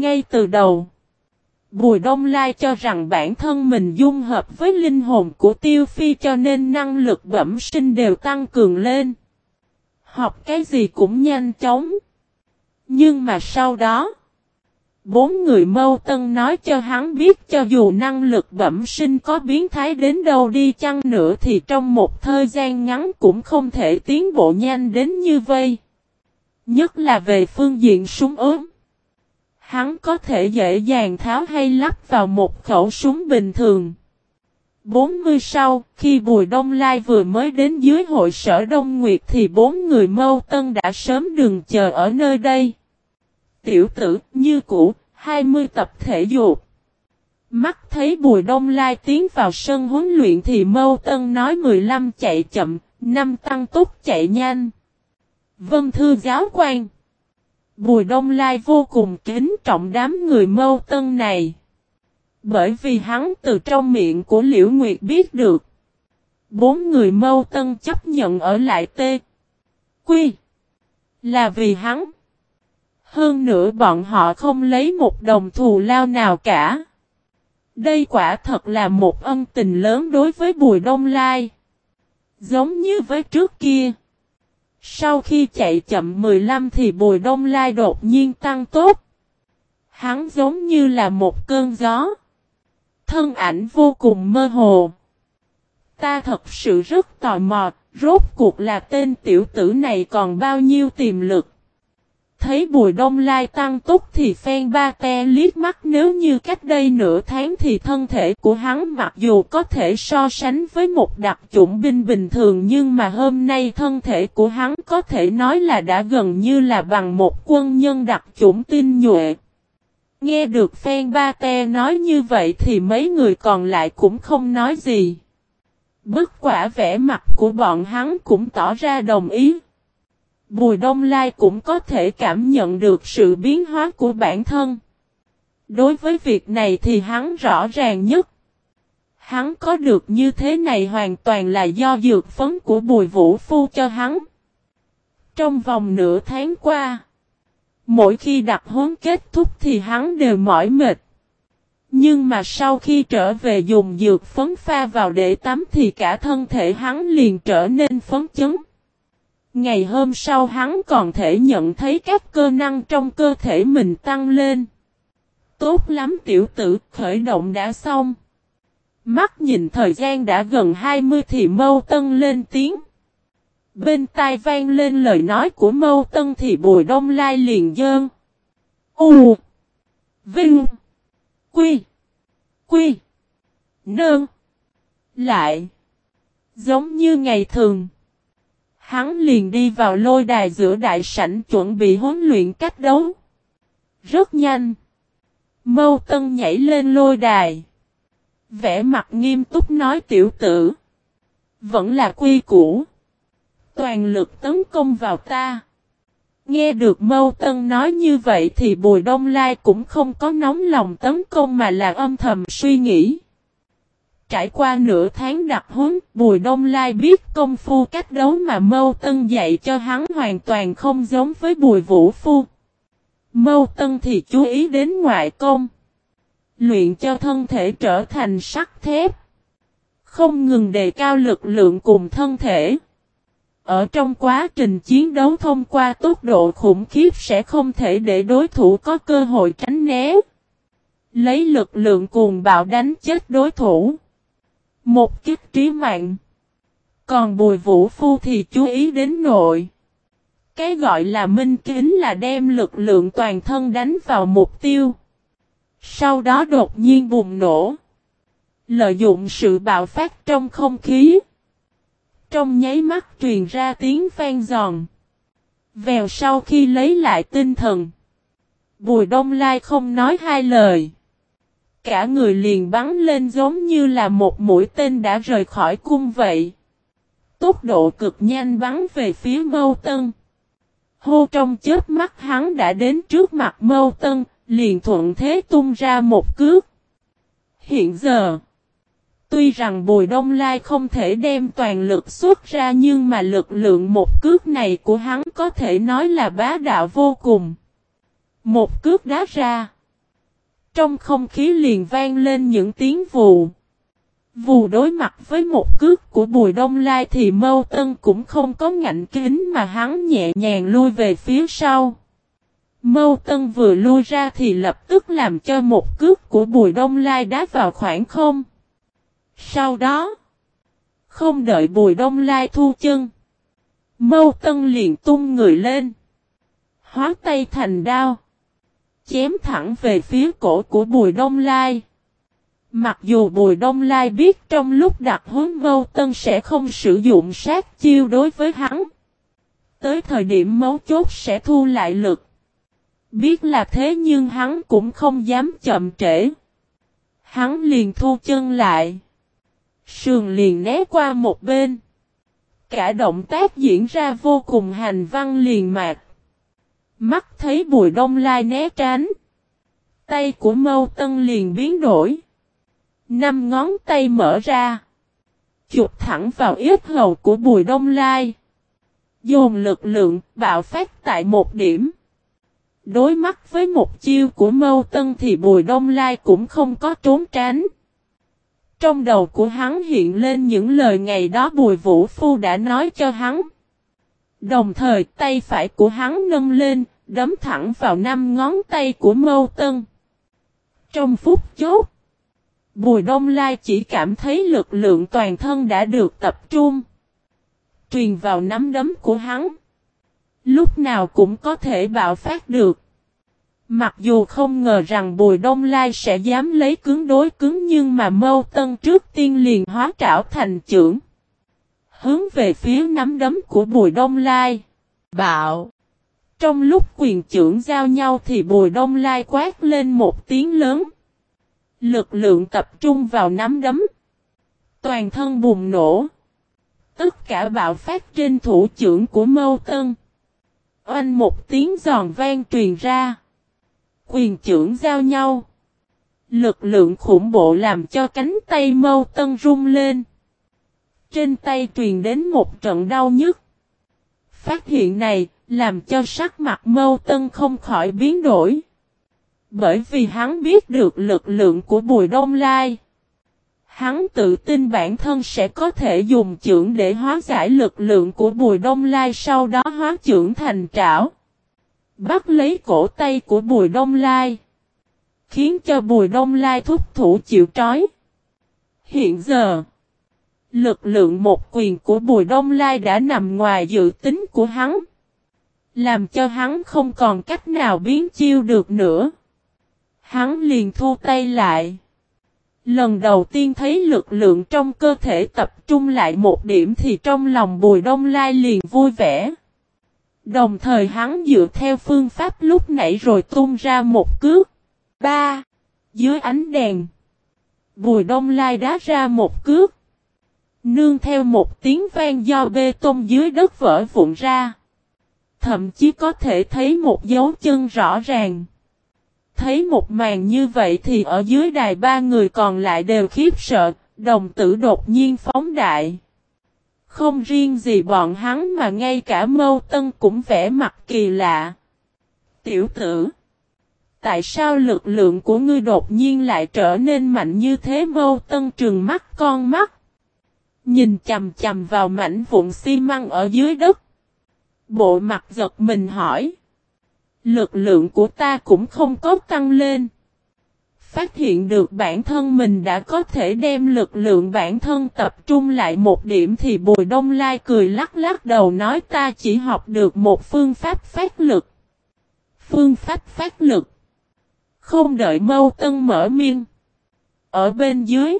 Ngay từ đầu, Bùi Đông Lai cho rằng bản thân mình dung hợp với linh hồn của Tiêu Phi cho nên năng lực bẩm sinh đều tăng cường lên. Học cái gì cũng nhanh chóng. Nhưng mà sau đó, bốn người mâu tân nói cho hắn biết cho dù năng lực bẩm sinh có biến thái đến đâu đi chăng nữa thì trong một thời gian ngắn cũng không thể tiến bộ nhanh đến như vây. Nhất là về phương diện súng ốm. Hắn có thể dễ dàng tháo hay lắp vào một khẩu súng bình thường. 40 sau, khi Bùi Đông Lai vừa mới đến dưới hội sở Đông Nguyệt thì bốn người mâu tân đã sớm đừng chờ ở nơi đây. Tiểu tử, như cũ, 20 tập thể dục. Mắt thấy Bùi Đông Lai tiến vào sân huấn luyện thì mâu tân nói 15 chạy chậm, 5 tăng tốc chạy nhanh. Vân thư giáo quan. Bùi Đông Lai vô cùng kính trọng đám người mâu tân này. Bởi vì hắn từ trong miệng của Liễu Nguyệt biết được. Bốn người mâu tân chấp nhận ở lại tê. Quy. Là vì hắn. Hơn nữa bọn họ không lấy một đồng thù lao nào cả. Đây quả thật là một ân tình lớn đối với Bùi Đông Lai. Giống như với trước kia. Sau khi chạy chậm 15 thì Bùi Đông Lai đột nhiên tăng tốt. Hắn giống như là một cơn gió. Thân ảnh vô cùng mơ hồ. Ta thật sự rất tò mò, rốt cuộc là tên tiểu tử này còn bao nhiêu tiềm lực. Thấy bùi đông lai tăng túc thì phen ba te liếc mắt, nếu như cách đây nửa tháng thì thân thể của hắn mặc dù có thể so sánh với một đặc chủng binh bình thường, nhưng mà hôm nay thân thể của hắn có thể nói là đã gần như là bằng một quân nhân đặc chủng tinh nhuệ. Nghe được phen ba te nói như vậy thì mấy người còn lại cũng không nói gì. Bất quả vẻ mặt của bọn hắn cũng tỏ ra đồng ý. Bùi Đông Lai cũng có thể cảm nhận được sự biến hóa của bản thân. Đối với việc này thì hắn rõ ràng nhất. Hắn có được như thế này hoàn toàn là do dược phấn của Bùi Vũ Phu cho hắn. Trong vòng nửa tháng qua, mỗi khi đặt huấn kết thúc thì hắn đều mỏi mệt. Nhưng mà sau khi trở về dùng dược phấn pha vào để tắm thì cả thân thể hắn liền trở nên phấn chấn. Ngày hôm sau hắn còn thể nhận thấy các cơ năng trong cơ thể mình tăng lên. Tốt lắm tiểu tử, khởi động đã xong. Mắt nhìn thời gian đã gần 20 thì Mâu Tân lên tiếng. Bên tai vang lên lời nói của Mâu Tân thì Bùi Đông Lai liền dơn. U Vinh Quy Quy Nơn Lại Giống như ngày thường Hắn liền đi vào lôi đài giữa đại sảnh chuẩn bị huấn luyện cách đấu. Rất nhanh. Mâu Tân nhảy lên lôi đài. Vẽ mặt nghiêm túc nói tiểu tử. Vẫn là quy củ. Toàn lực tấn công vào ta. Nghe được Mâu Tân nói như vậy thì Bùi Đông Lai cũng không có nóng lòng tấn công mà là âm thầm suy nghĩ. Trải qua nửa tháng đặc huấn, Bùi Đông Lai biết công phu cách đấu mà Mâu Tân dạy cho hắn hoàn toàn không giống với Bùi Vũ Phu. Mâu Tân thì chú ý đến ngoại công. Luyện cho thân thể trở thành sắt thép. Không ngừng đề cao lực lượng cùng thân thể. Ở trong quá trình chiến đấu thông qua tốc độ khủng khiếp sẽ không thể để đối thủ có cơ hội tránh né. Lấy lực lượng cuồng bạo đánh chết đối thủ. Một kích trí mạng. Còn bùi vũ phu thì chú ý đến nội. Cái gọi là minh kính là đem lực lượng toàn thân đánh vào mục tiêu. Sau đó đột nhiên bùng nổ. Lợi dụng sự bạo phát trong không khí. Trong nháy mắt truyền ra tiếng vang giòn. Vèo sau khi lấy lại tinh thần. Bùi đông lai không nói hai lời cả người liền bắn lên giống như là một mũi tên đã rời khỏi cung vậy. Tốc độ cực nhanh bắn về phía Mâu Tân. Hô trong chết mắt hắn đã đến trước mặt Mâu Tân, liền thuận thế tung ra một cước. Hiện giờ, tuy rằng Bùi Đông Lai không thể đem toàn lực xuất ra nhưng mà lực lượng một cước này của hắn có thể nói là bá đạo vô cùng. Một cước đá ra. Trong không khí liền vang lên những tiếng vù. Vù đối mặt với một cước của Bùi Đông Lai thì Mâu Tân cũng không có ngạnh kính mà hắn nhẹ nhàng lui về phía sau. Mâu Tân vừa lui ra thì lập tức làm cho một cước của Bùi Đông Lai đá vào khoảng không. Sau đó, không đợi Bùi Đông Lai thu chân, Mâu Tân liền tung người lên, hóa tay thành đao, chém thẳng về phía cổ của Bùi Đông Lai. Mặc dù Bùi Đông Lai biết trong lúc đặt hướng Mâu Tân sẽ không sử dụng sát chiêu đối với hắn. Tới thời điểm mấu chốt sẽ thu lại lực. Biết là thế nhưng hắn cũng không dám chậm trễ. Hắn liền thu chân lại. Sườn liền né qua một bên. Cả động tác diễn ra vô cùng hành văn liền mạc. Mắt thấy bùi đông lai né tránh. Tay của mâu tân liền biến đổi. Năm ngón tay mở ra. Chụp thẳng vào yết hầu của bùi đông lai. Dồn lực lượng bạo phát tại một điểm. Đối mắt với một chiêu của mâu tân thì bùi đông lai cũng không có trốn tránh. Trong đầu của hắn hiện lên những lời ngày đó bùi vũ phu đã nói cho hắn. Đồng thời tay phải của hắn nâng lên, đấm thẳng vào năm ngón tay của mâu tân. Trong phút chốt, Bùi Đông Lai chỉ cảm thấy lực lượng toàn thân đã được tập trung. Truyền vào nắm đấm của hắn. Lúc nào cũng có thể bạo phát được. Mặc dù không ngờ rằng Bùi Đông Lai sẽ dám lấy cứng đối cứng nhưng mà mâu tân trước tiên liền hóa trảo thành trưởng. Hướng về phía nắm đấm của Bùi Đông Lai. Bạo. Trong lúc quyền trưởng giao nhau thì Bùi Đông Lai quát lên một tiếng lớn. Lực lượng tập trung vào nắm đấm. Toàn thân bùng nổ. Tất cả bạo phát trên thủ trưởng của Mâu Tân. Oanh một tiếng giòn vang truyền ra. Quyền trưởng giao nhau. Lực lượng khủng bộ làm cho cánh tay Mâu Tân rung lên. Trên tay truyền đến một trận đau nhức. Phát hiện này làm cho sắc mặt Mâu Tân không khỏi biến đổi. Bởi vì hắn biết được lực lượng của Bùi Đông Lai. Hắn tự tin bản thân sẽ có thể dùng trưởng để hóa giải lực lượng của Bùi Đông Lai sau đó hóa trưởng thành trảo. Bắt lấy cổ tay của Bùi Đông Lai. Khiến cho Bùi Đông Lai thúc thủ chịu trói. Hiện giờ, lực lượng một quyền của Bùi Đông Lai đã nằm ngoài dự tính của hắn. Làm cho hắn không còn cách nào biến chiêu được nữa. Hắn liền thu tay lại. Lần đầu tiên thấy lực lượng trong cơ thể tập trung lại một điểm thì trong lòng Bùi Đông Lai liền vui vẻ. Đồng thời hắn dựa theo phương pháp lúc nãy rồi tung ra một cước. Ba. Dưới ánh đèn. Bùi Đông Lai đá ra một cước. Nương theo một tiếng vang do bê tông dưới đất vỡ vụn ra. Thậm chí có thể thấy một dấu chân rõ ràng. Thấy một màn như vậy thì ở dưới đài ba người còn lại đều khiếp sợ, đồng tử đột nhiên phóng đại. Không riêng gì bọn hắn mà ngay cả mâu tân cũng vẽ mặt kỳ lạ. Tiểu tử! Tại sao lực lượng của ngươi đột nhiên lại trở nên mạnh như thế mâu tân trừng mắt con mắt? Nhìn chầm chầm vào mảnh vụn xi măng ở dưới đất. Bộ mặt giật mình hỏi. Lực lượng của ta cũng không có tăng lên. Phát hiện được bản thân mình đã có thể đem lực lượng bản thân tập trung lại một điểm thì Bùi Đông Lai cười lắc lắc đầu nói ta chỉ học được một phương pháp phát lực. Phương pháp phát lực. Không đợi mâu tân mở miên. Ở bên dưới.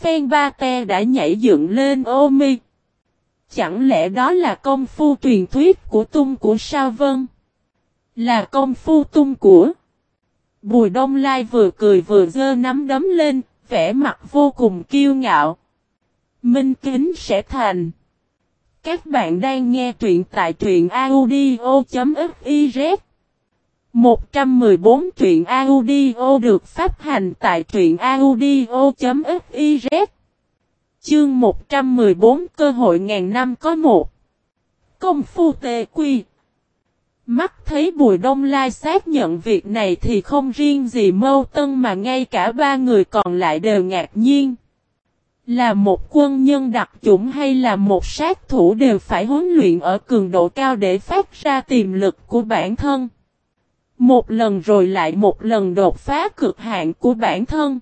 Phen Ba Te đã nhảy dựng lên ô mi. Chẳng lẽ đó là công phu truyền thuyết của tung của Sao Vân? Là công phu tung của. Bùi Đông Lai vừa cười vừa dơ nắm đấm lên, vẻ mặt vô cùng kiêu ngạo. Minh kính sẽ thành. Các bạn đang nghe truyện tại truyện audio.fif 114 truyện audio được phát hành tại truyện audio.fiz Chương 114 cơ hội ngàn năm có một Công phu tề quy Mắt thấy Bùi Đông Lai xác nhận việc này thì không riêng gì Mâu Tân mà ngay cả ba người còn lại đều ngạc nhiên. Là một quân nhân đặc chủng hay là một sát thủ đều phải huấn luyện ở cường độ cao để phát ra tiềm lực của bản thân. Một lần rồi lại một lần đột phá cực hạn của bản thân.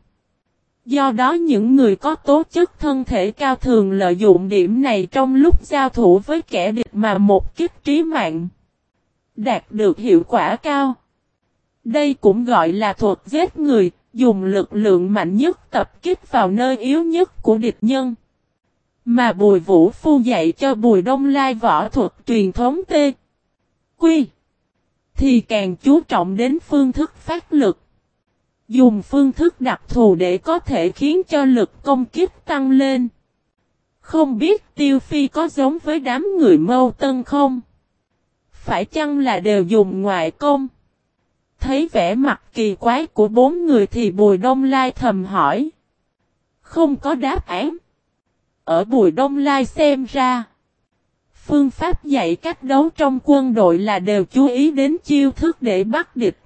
Do đó những người có tố chất thân thể cao thường lợi dụng điểm này trong lúc giao thủ với kẻ địch mà một kích trí mạng. Đạt được hiệu quả cao. Đây cũng gọi là thuật giết người, dùng lực lượng mạnh nhất tập kích vào nơi yếu nhất của địch nhân. Mà Bùi Vũ Phu dạy cho Bùi Đông Lai võ thuật truyền thống T. Quy. Thì càng chú trọng đến phương thức phát lực. Dùng phương thức đặc thù để có thể khiến cho lực công kích tăng lên. Không biết Tiêu Phi có giống với đám người mâu tân không? Phải chăng là đều dùng ngoại công? Thấy vẻ mặt kỳ quái của bốn người thì Bùi Đông Lai thầm hỏi. Không có đáp án. Ở Bùi Đông Lai xem ra. Phương pháp dạy cách đấu trong quân đội là đều chú ý đến chiêu thức để bắt địch.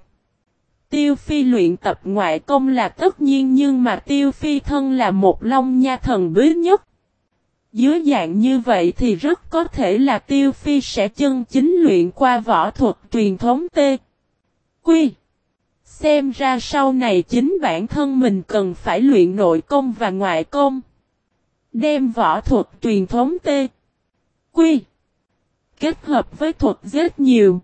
Tiêu Phi luyện tập ngoại công là tất nhiên nhưng mà Tiêu Phi thân là một long nha thần bí nhất. Dưới dạng như vậy thì rất có thể là Tiêu Phi sẽ chân chính luyện qua võ thuật truyền thống T. Quy. Xem ra sau này chính bản thân mình cần phải luyện nội công và ngoại công. Đem võ thuật truyền thống T. Quy. Kết hợp với thuật giết nhiều.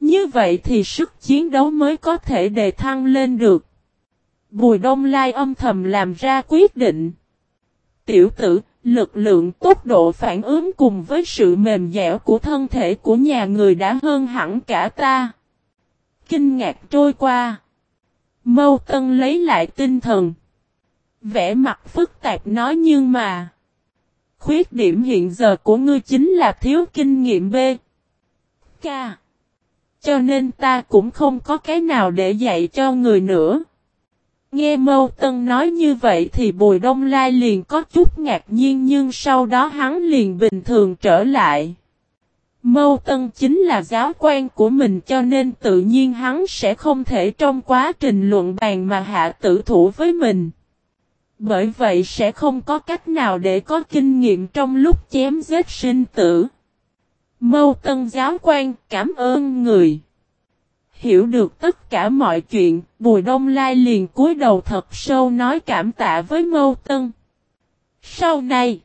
Như vậy thì sức chiến đấu mới có thể đề thăng lên được. Bùi Đông Lai âm thầm làm ra quyết định. Tiểu tử, lực lượng tốc độ phản ứng cùng với sự mềm dẻo của thân thể của nhà người đã hơn hẳn cả ta. Kinh ngạc trôi qua. Mâu Tân lấy lại tinh thần. Vẽ mặt phức tạp nói nhưng mà. Khuyết điểm hiện giờ của ngươi chính là thiếu kinh nghiệm B. K. Cho nên ta cũng không có cái nào để dạy cho người nữa. Nghe Mâu Tân nói như vậy thì Bùi Đông Lai liền có chút ngạc nhiên nhưng sau đó hắn liền bình thường trở lại. Mâu Tân chính là giáo quan của mình cho nên tự nhiên hắn sẽ không thể trong quá trình luận bàn mà hạ tử thủ với mình. Bởi vậy sẽ không có cách nào để có kinh nghiệm trong lúc chém giết sinh tử. Mâu Tân giáo quan cảm ơn người. Hiểu được tất cả mọi chuyện, Bùi Đông Lai liền cúi đầu thật sâu nói cảm tạ với Mâu Tân. Sau này,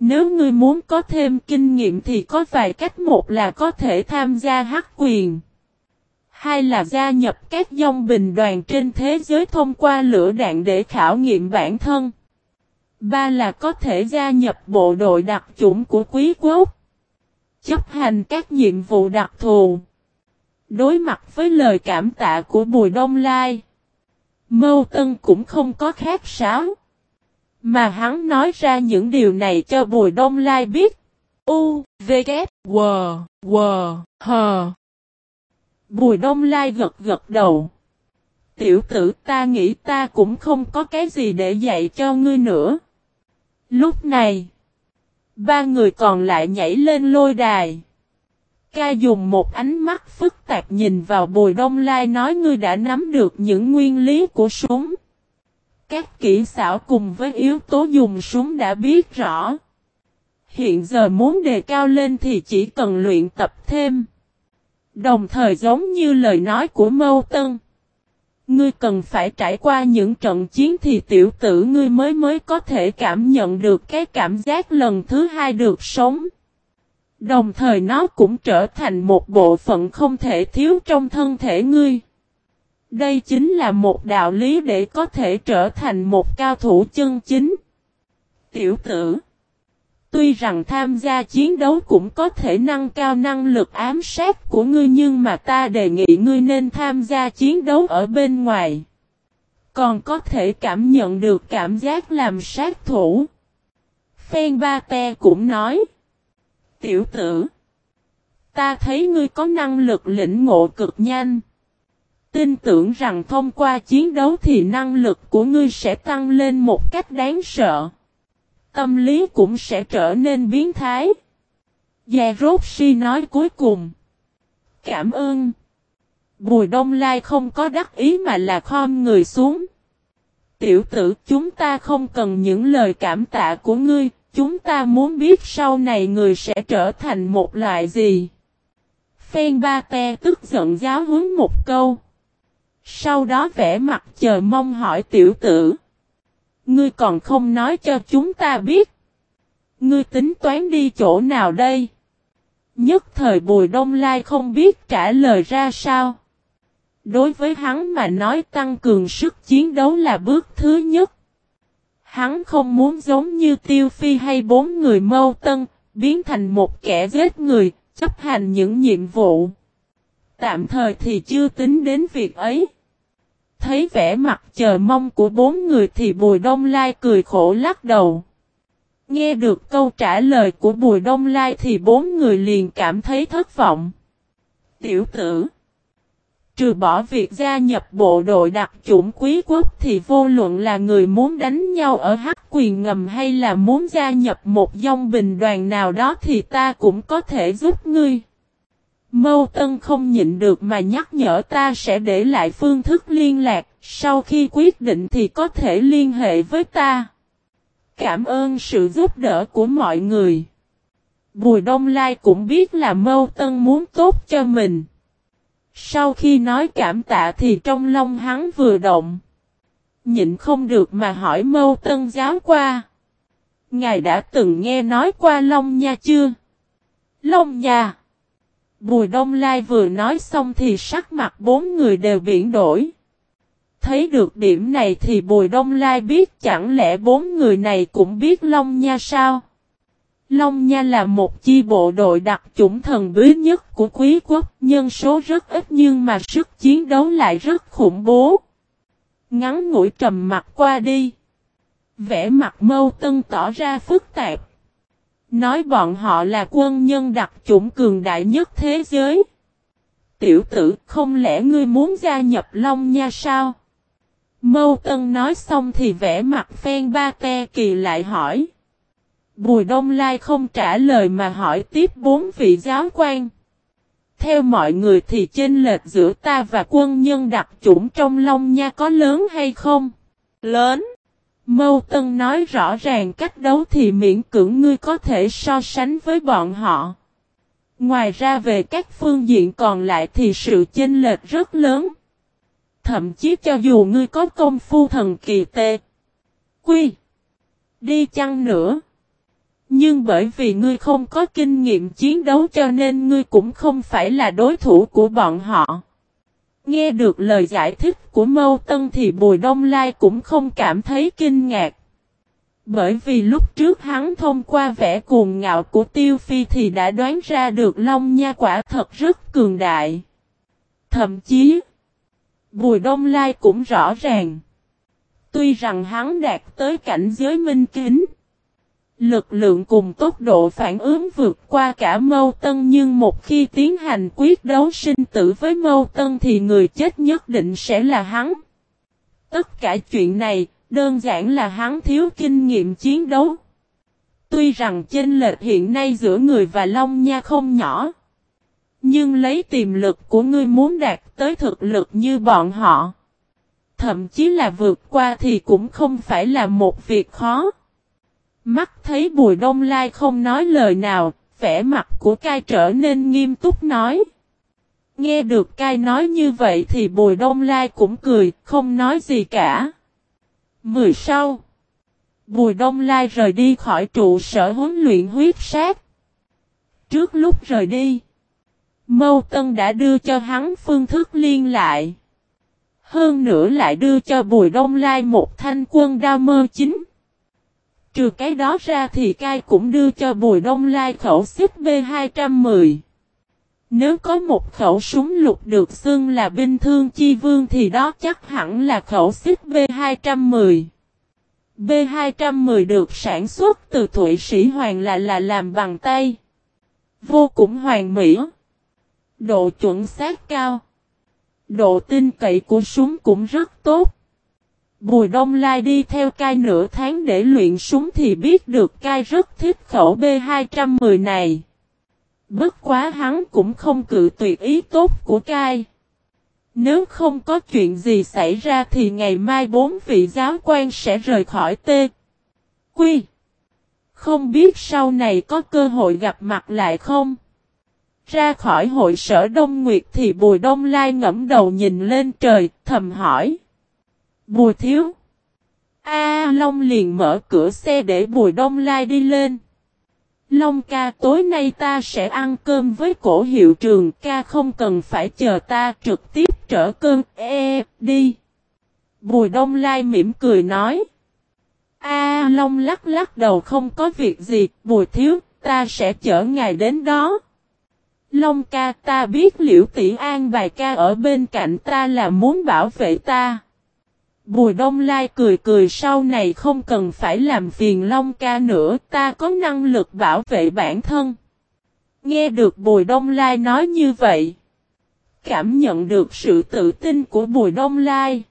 nếu ngươi muốn có thêm kinh nghiệm thì có vài cách một là có thể tham gia hắc quyền. Hai là gia nhập các dòng bình đoàn trên thế giới thông qua lửa đạn để khảo nghiệm bản thân. Ba là có thể gia nhập bộ đội đặc chủng của quý quốc. Chấp hành các nhiệm vụ đặc thù. Đối mặt với lời cảm tạ của Bùi Đông Lai. Mâu Tân cũng không có khác sáo. Mà hắn nói ra những điều này cho Bùi Đông Lai biết. U, V, K, W, W, H. Bùi Đông Lai gật gật đầu. Tiểu tử ta nghĩ ta cũng không có cái gì để dạy cho ngươi nữa. Lúc này, ba người còn lại nhảy lên lôi đài. Ca dùng một ánh mắt phức tạp nhìn vào Bùi Đông Lai nói ngươi đã nắm được những nguyên lý của súng. Các kỹ xảo cùng với yếu tố dùng súng đã biết rõ. Hiện giờ muốn đề cao lên thì chỉ cần luyện tập thêm. Đồng thời giống như lời nói của Mâu Tân. Ngươi cần phải trải qua những trận chiến thì tiểu tử ngươi mới mới có thể cảm nhận được cái cảm giác lần thứ hai được sống. Đồng thời nó cũng trở thành một bộ phận không thể thiếu trong thân thể ngươi. Đây chính là một đạo lý để có thể trở thành một cao thủ chân chính. Tiểu tử Tuy rằng tham gia chiến đấu cũng có thể nâng cao năng lực ám sát của ngươi nhưng mà ta đề nghị ngươi nên tham gia chiến đấu ở bên ngoài. Còn có thể cảm nhận được cảm giác làm sát thủ. Phen Ba Te cũng nói. Tiểu tử. Ta thấy ngươi có năng lực lĩnh ngộ cực nhanh. Tin tưởng rằng thông qua chiến đấu thì năng lực của ngươi sẽ tăng lên một cách đáng sợ. Tâm lý cũng sẽ trở nên biến thái. Gia Rốt Si nói cuối cùng. Cảm ơn. Bùi Đông Lai không có đắc ý mà là khom người xuống. Tiểu tử chúng ta không cần những lời cảm tạ của ngươi, chúng ta muốn biết sau này người sẽ trở thành một loại gì. Phen Ba Te tức giận giáo huấn một câu. Sau đó vẽ mặt chờ mong hỏi tiểu tử. Ngươi còn không nói cho chúng ta biết. Ngươi tính toán đi chỗ nào đây? Nhất thời Bùi Đông Lai không biết trả lời ra sao. Đối với hắn mà nói tăng cường sức chiến đấu là bước thứ nhất. Hắn không muốn giống như Tiêu Phi hay bốn người mâu tân, biến thành một kẻ giết người, chấp hành những nhiệm vụ. Tạm thời thì chưa tính đến việc ấy. Thấy vẻ mặt chờ mong của bốn người thì Bùi Đông Lai cười khổ lắc đầu. Nghe được câu trả lời của Bùi Đông Lai thì bốn người liền cảm thấy thất vọng. Tiểu tử, Trừ bỏ việc gia nhập bộ đội đặc chủng quý quốc thì vô luận là người muốn đánh nhau ở hắc quyền ngầm hay là muốn gia nhập một dòng bình đoàn nào đó thì ta cũng có thể giúp ngươi. Mâu Tân không nhịn được mà nhắc nhở ta sẽ để lại phương thức liên lạc, sau khi quyết định thì có thể liên hệ với ta. Cảm ơn sự giúp đỡ của mọi người. Bùi Đông Lai cũng biết là Mâu Tân muốn tốt cho mình. Sau khi nói cảm tạ thì trong lòng hắn vừa động. Nhịn không được mà hỏi Mâu Tân giáo qua. Ngài đã từng nghe nói qua Long Nha chưa? Long Nha. Bùi Đông Lai vừa nói xong thì sắc mặt bốn người đều biển đổi. Thấy được điểm này thì Bùi Đông Lai biết chẳng lẽ bốn người này cũng biết Long Nha sao? Long Nha là một chi bộ đội đặc chủng thần bí nhất của quý quốc, nhân số rất ít nhưng mà sức chiến đấu lại rất khủng bố. Ngắn ngủi trầm mặt qua đi. Vẽ mặt mâu tân tỏ ra phức tạp. Nói bọn họ là quân nhân đặc chủng cường đại nhất thế giới. Tiểu tử, không lẽ ngươi muốn gia nhập Long Nha sao? Mâu Tân nói xong thì vẽ mặt phen ba te kỳ lại hỏi. Bùi Đông Lai không trả lời mà hỏi tiếp bốn vị giáo quan. Theo mọi người thì chênh lệch giữa ta và quân nhân đặc chủng trong Long Nha có lớn hay không? Lớn. Mâu Tân nói rõ ràng cách đấu thì miễn cưỡng ngươi có thể so sánh với bọn họ. Ngoài ra về các phương diện còn lại thì sự chênh lệch rất lớn. Thậm chí cho dù ngươi có công phu thần kỳ tê. Quy. Đi chăng nữa. Nhưng bởi vì ngươi không có kinh nghiệm chiến đấu cho nên ngươi cũng không phải là đối thủ của bọn họ. Nghe được lời giải thích của Mâu Tân thì Bùi Đông Lai cũng không cảm thấy kinh ngạc. Bởi vì lúc trước hắn thông qua vẻ cuồng ngạo của Tiêu Phi thì đã đoán ra được Long Nha quả thật rất cường đại. Thậm chí, Bùi Đông Lai cũng rõ ràng. Tuy rằng hắn đạt tới cảnh giới minh kính. Lực lượng cùng tốc độ phản ứng vượt qua cả Mâu Tân nhưng một khi tiến hành quyết đấu sinh tử với Mâu Tân thì người chết nhất định sẽ là hắn. Tất cả chuyện này, đơn giản là hắn thiếu kinh nghiệm chiến đấu. Tuy rằng chênh lệch hiện nay giữa người và Long Nha không nhỏ. Nhưng lấy tiềm lực của ngươi muốn đạt tới thực lực như bọn họ. Thậm chí là vượt qua thì cũng không phải là một việc khó. Mắt thấy Bùi Đông Lai không nói lời nào, vẻ mặt của cai trở nên nghiêm túc nói. Nghe được cai nói như vậy thì Bùi Đông Lai cũng cười, không nói gì cả. Mười sau. Bùi Đông Lai rời đi khỏi trụ sở huấn luyện huyết sát. Trước lúc rời đi, Mâu Tân đã đưa cho hắn phương thức liên lại. Hơn nữa lại đưa cho Bùi Đông Lai một thanh quân đao mơ chính. Trừ cái đó ra thì cai cũng đưa cho Bùi Đông Lai khẩu xích B210. Nếu có một khẩu súng lục được xưng là binh thương chi vương thì đó chắc hẳn là khẩu xích B210. B210 được sản xuất từ Thụy Sĩ Hoàng là là làm bằng tay. Vô cùng hoàn mỹ. Độ chuẩn xác cao. Độ tin cậy của súng cũng rất tốt. Bùi Đông Lai đi theo cai nửa tháng để luyện súng thì biết được cai rất thích khẩu B210 này. Bất quá hắn cũng không cự tuyệt ý tốt của cai. Nếu không có chuyện gì xảy ra thì ngày mai bốn vị giáo quan sẽ rời khỏi tê. Quy. Không biết sau này có cơ hội gặp mặt lại không? Ra khỏi hội sở Đông Nguyệt thì Bùi Đông Lai ngẫm đầu nhìn lên trời, thầm hỏi. Bùi thiếu. A Long liền mở cửa xe để Bùi Đông Lai đi lên. Long ca tối nay ta sẽ ăn cơm với cổ hiệu trường ca không cần phải chờ ta trực tiếp trở cơm e đi. Bùi Đông Lai mỉm cười nói. A Long lắc lắc đầu không có việc gì, bùi thiếu, ta sẽ chở ngài đến đó. Long ca ta biết liễu tỷ an bài ca ở bên cạnh ta là muốn bảo vệ ta. Bùi Đông Lai cười cười sau này không cần phải làm phiền Long ca nữa, ta có năng lực bảo vệ bản thân. Nghe được Bùi Đông Lai nói như vậy. Cảm nhận được sự tự tin của Bùi Đông Lai.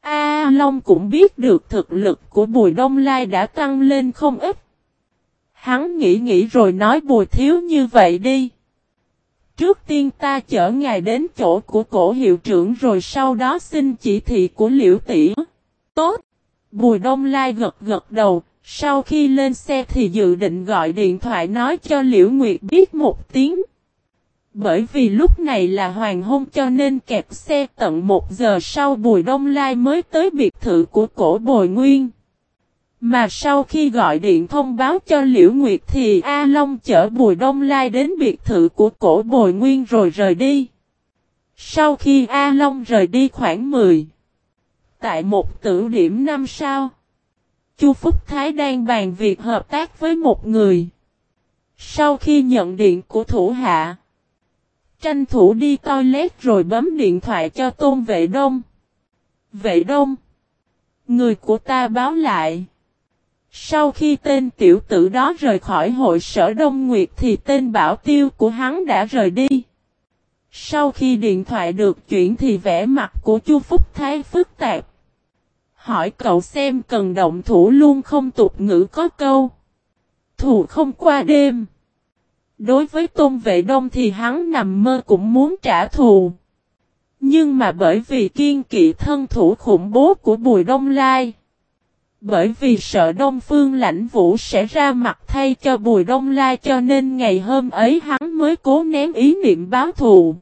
A Long cũng biết được thực lực của Bùi Đông Lai đã tăng lên không ít. Hắn nghĩ nghĩ rồi nói Bùi Thiếu như vậy đi. Trước tiên ta chở ngài đến chỗ của cổ hiệu trưởng rồi sau đó xin chỉ thị của liễu tỷ. Tốt. Bùi Đông Lai gật gật đầu, sau khi lên xe thì dự định gọi điện thoại nói cho Liễu Nguyệt biết một tiếng. Bởi vì lúc này là hoàng hôn cho nên kẹp xe tận một giờ sau Bùi Đông Lai mới tới biệt thự của cổ Bồi Nguyên. Mà sau khi gọi điện thông báo cho Liễu Nguyệt thì A Long chở Bùi Đông Lai đến biệt thự của cổ Bồi Nguyên rồi rời đi. Sau khi A Long rời đi khoảng 10. Tại một tử điểm năm sao. Chu Phúc Thái đang bàn việc hợp tác với một người. Sau khi nhận điện của thủ hạ. Tranh thủ đi toilet rồi bấm điện thoại cho Tôn Vệ Đông. Vệ Đông. Người của ta báo lại. Sau khi tên tiểu tử đó rời khỏi hội sở Đông Nguyệt thì tên bảo tiêu của hắn đã rời đi. Sau khi điện thoại được chuyển thì vẻ mặt của Chu Phúc Thái phức tạp. Hỏi cậu xem cần động thủ luôn không tục ngữ có câu. Thủ không qua đêm. Đối với Tôn Vệ Đông thì hắn nằm mơ cũng muốn trả thù. Nhưng mà bởi vì kiên kỵ thân thủ khủng bố của Bùi Đông Lai. Bởi vì sợ Đông Phương lãnh vũ sẽ ra mặt thay cho Bùi Đông Lai cho nên ngày hôm ấy hắn mới cố ném ý niệm báo thù.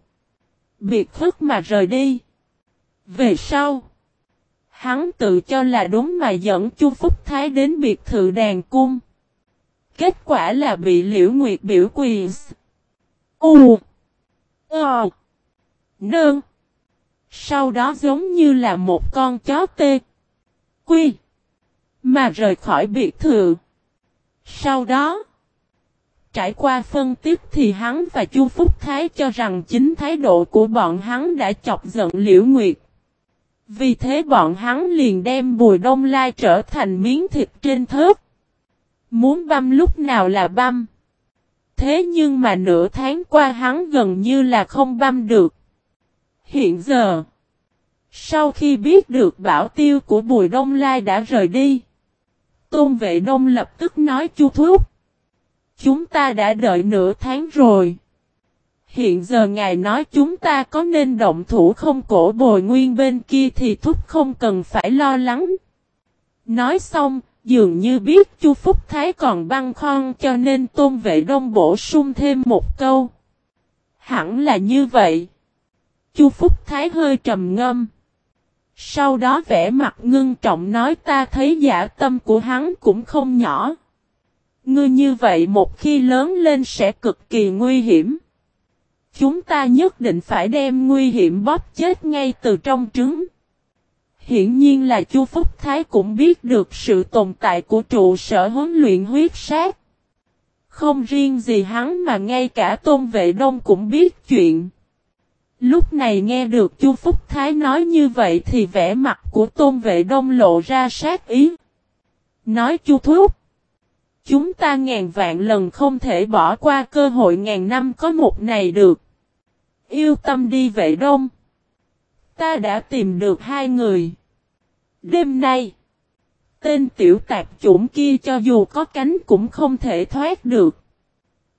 Biệt thức mà rời đi. Về sau, hắn tự cho là đúng mà dẫn Chu Phúc Thái đến biệt thự đàn cung. Kết quả là bị Liễu Nguyệt biểu quỳ. U. Ờ. Nương. Sau đó giống như là một con chó tê. Quy. Mà rời khỏi biệt thự. Sau đó. Trải qua phân tích thì hắn và Chu Phúc Thái cho rằng chính thái độ của bọn hắn đã chọc giận Liễu Nguyệt. Vì thế bọn hắn liền đem Bùi Đông Lai trở thành miếng thịt trên thớp. Muốn băm lúc nào là băm. Thế nhưng mà nửa tháng qua hắn gần như là không băm được. Hiện giờ, sau khi biết được bảo tiêu của Bùi Đông Lai đã rời đi, Tôn Vệ Đông lập tức nói chu thúc. Chúng ta đã đợi nửa tháng rồi. Hiện giờ ngài nói chúng ta có nên động thủ không cổ bồi nguyên bên kia thì thúc không cần phải lo lắng. Nói xong, Dường như biết Chu Phúc Thái còn băng khoăn cho nên Tôn Vệ Đông bổ sung thêm một câu. Hẳn là như vậy. Chu Phúc Thái hơi trầm ngâm. Sau đó vẻ mặt ngưng trọng nói ta thấy giả tâm của hắn cũng không nhỏ. Ngươi như vậy một khi lớn lên sẽ cực kỳ nguy hiểm. Chúng ta nhất định phải đem nguy hiểm bóp chết ngay từ trong trứng. Hiển nhiên là Chu Phúc Thái cũng biết được sự tồn tại của trụ sở huấn luyện huyết sát. Không riêng gì hắn mà ngay cả Tôn Vệ Đông cũng biết chuyện. Lúc này nghe được Chu Phúc Thái nói như vậy thì vẻ mặt của Tôn Vệ Đông lộ ra sát ý. Nói Chu Thúc. Chúng ta ngàn vạn lần không thể bỏ qua cơ hội ngàn năm có một này được. Yêu tâm đi Vệ Đông. Ta đã tìm được hai người. Đêm nay, tên tiểu tạp chủng kia cho dù có cánh cũng không thể thoát được.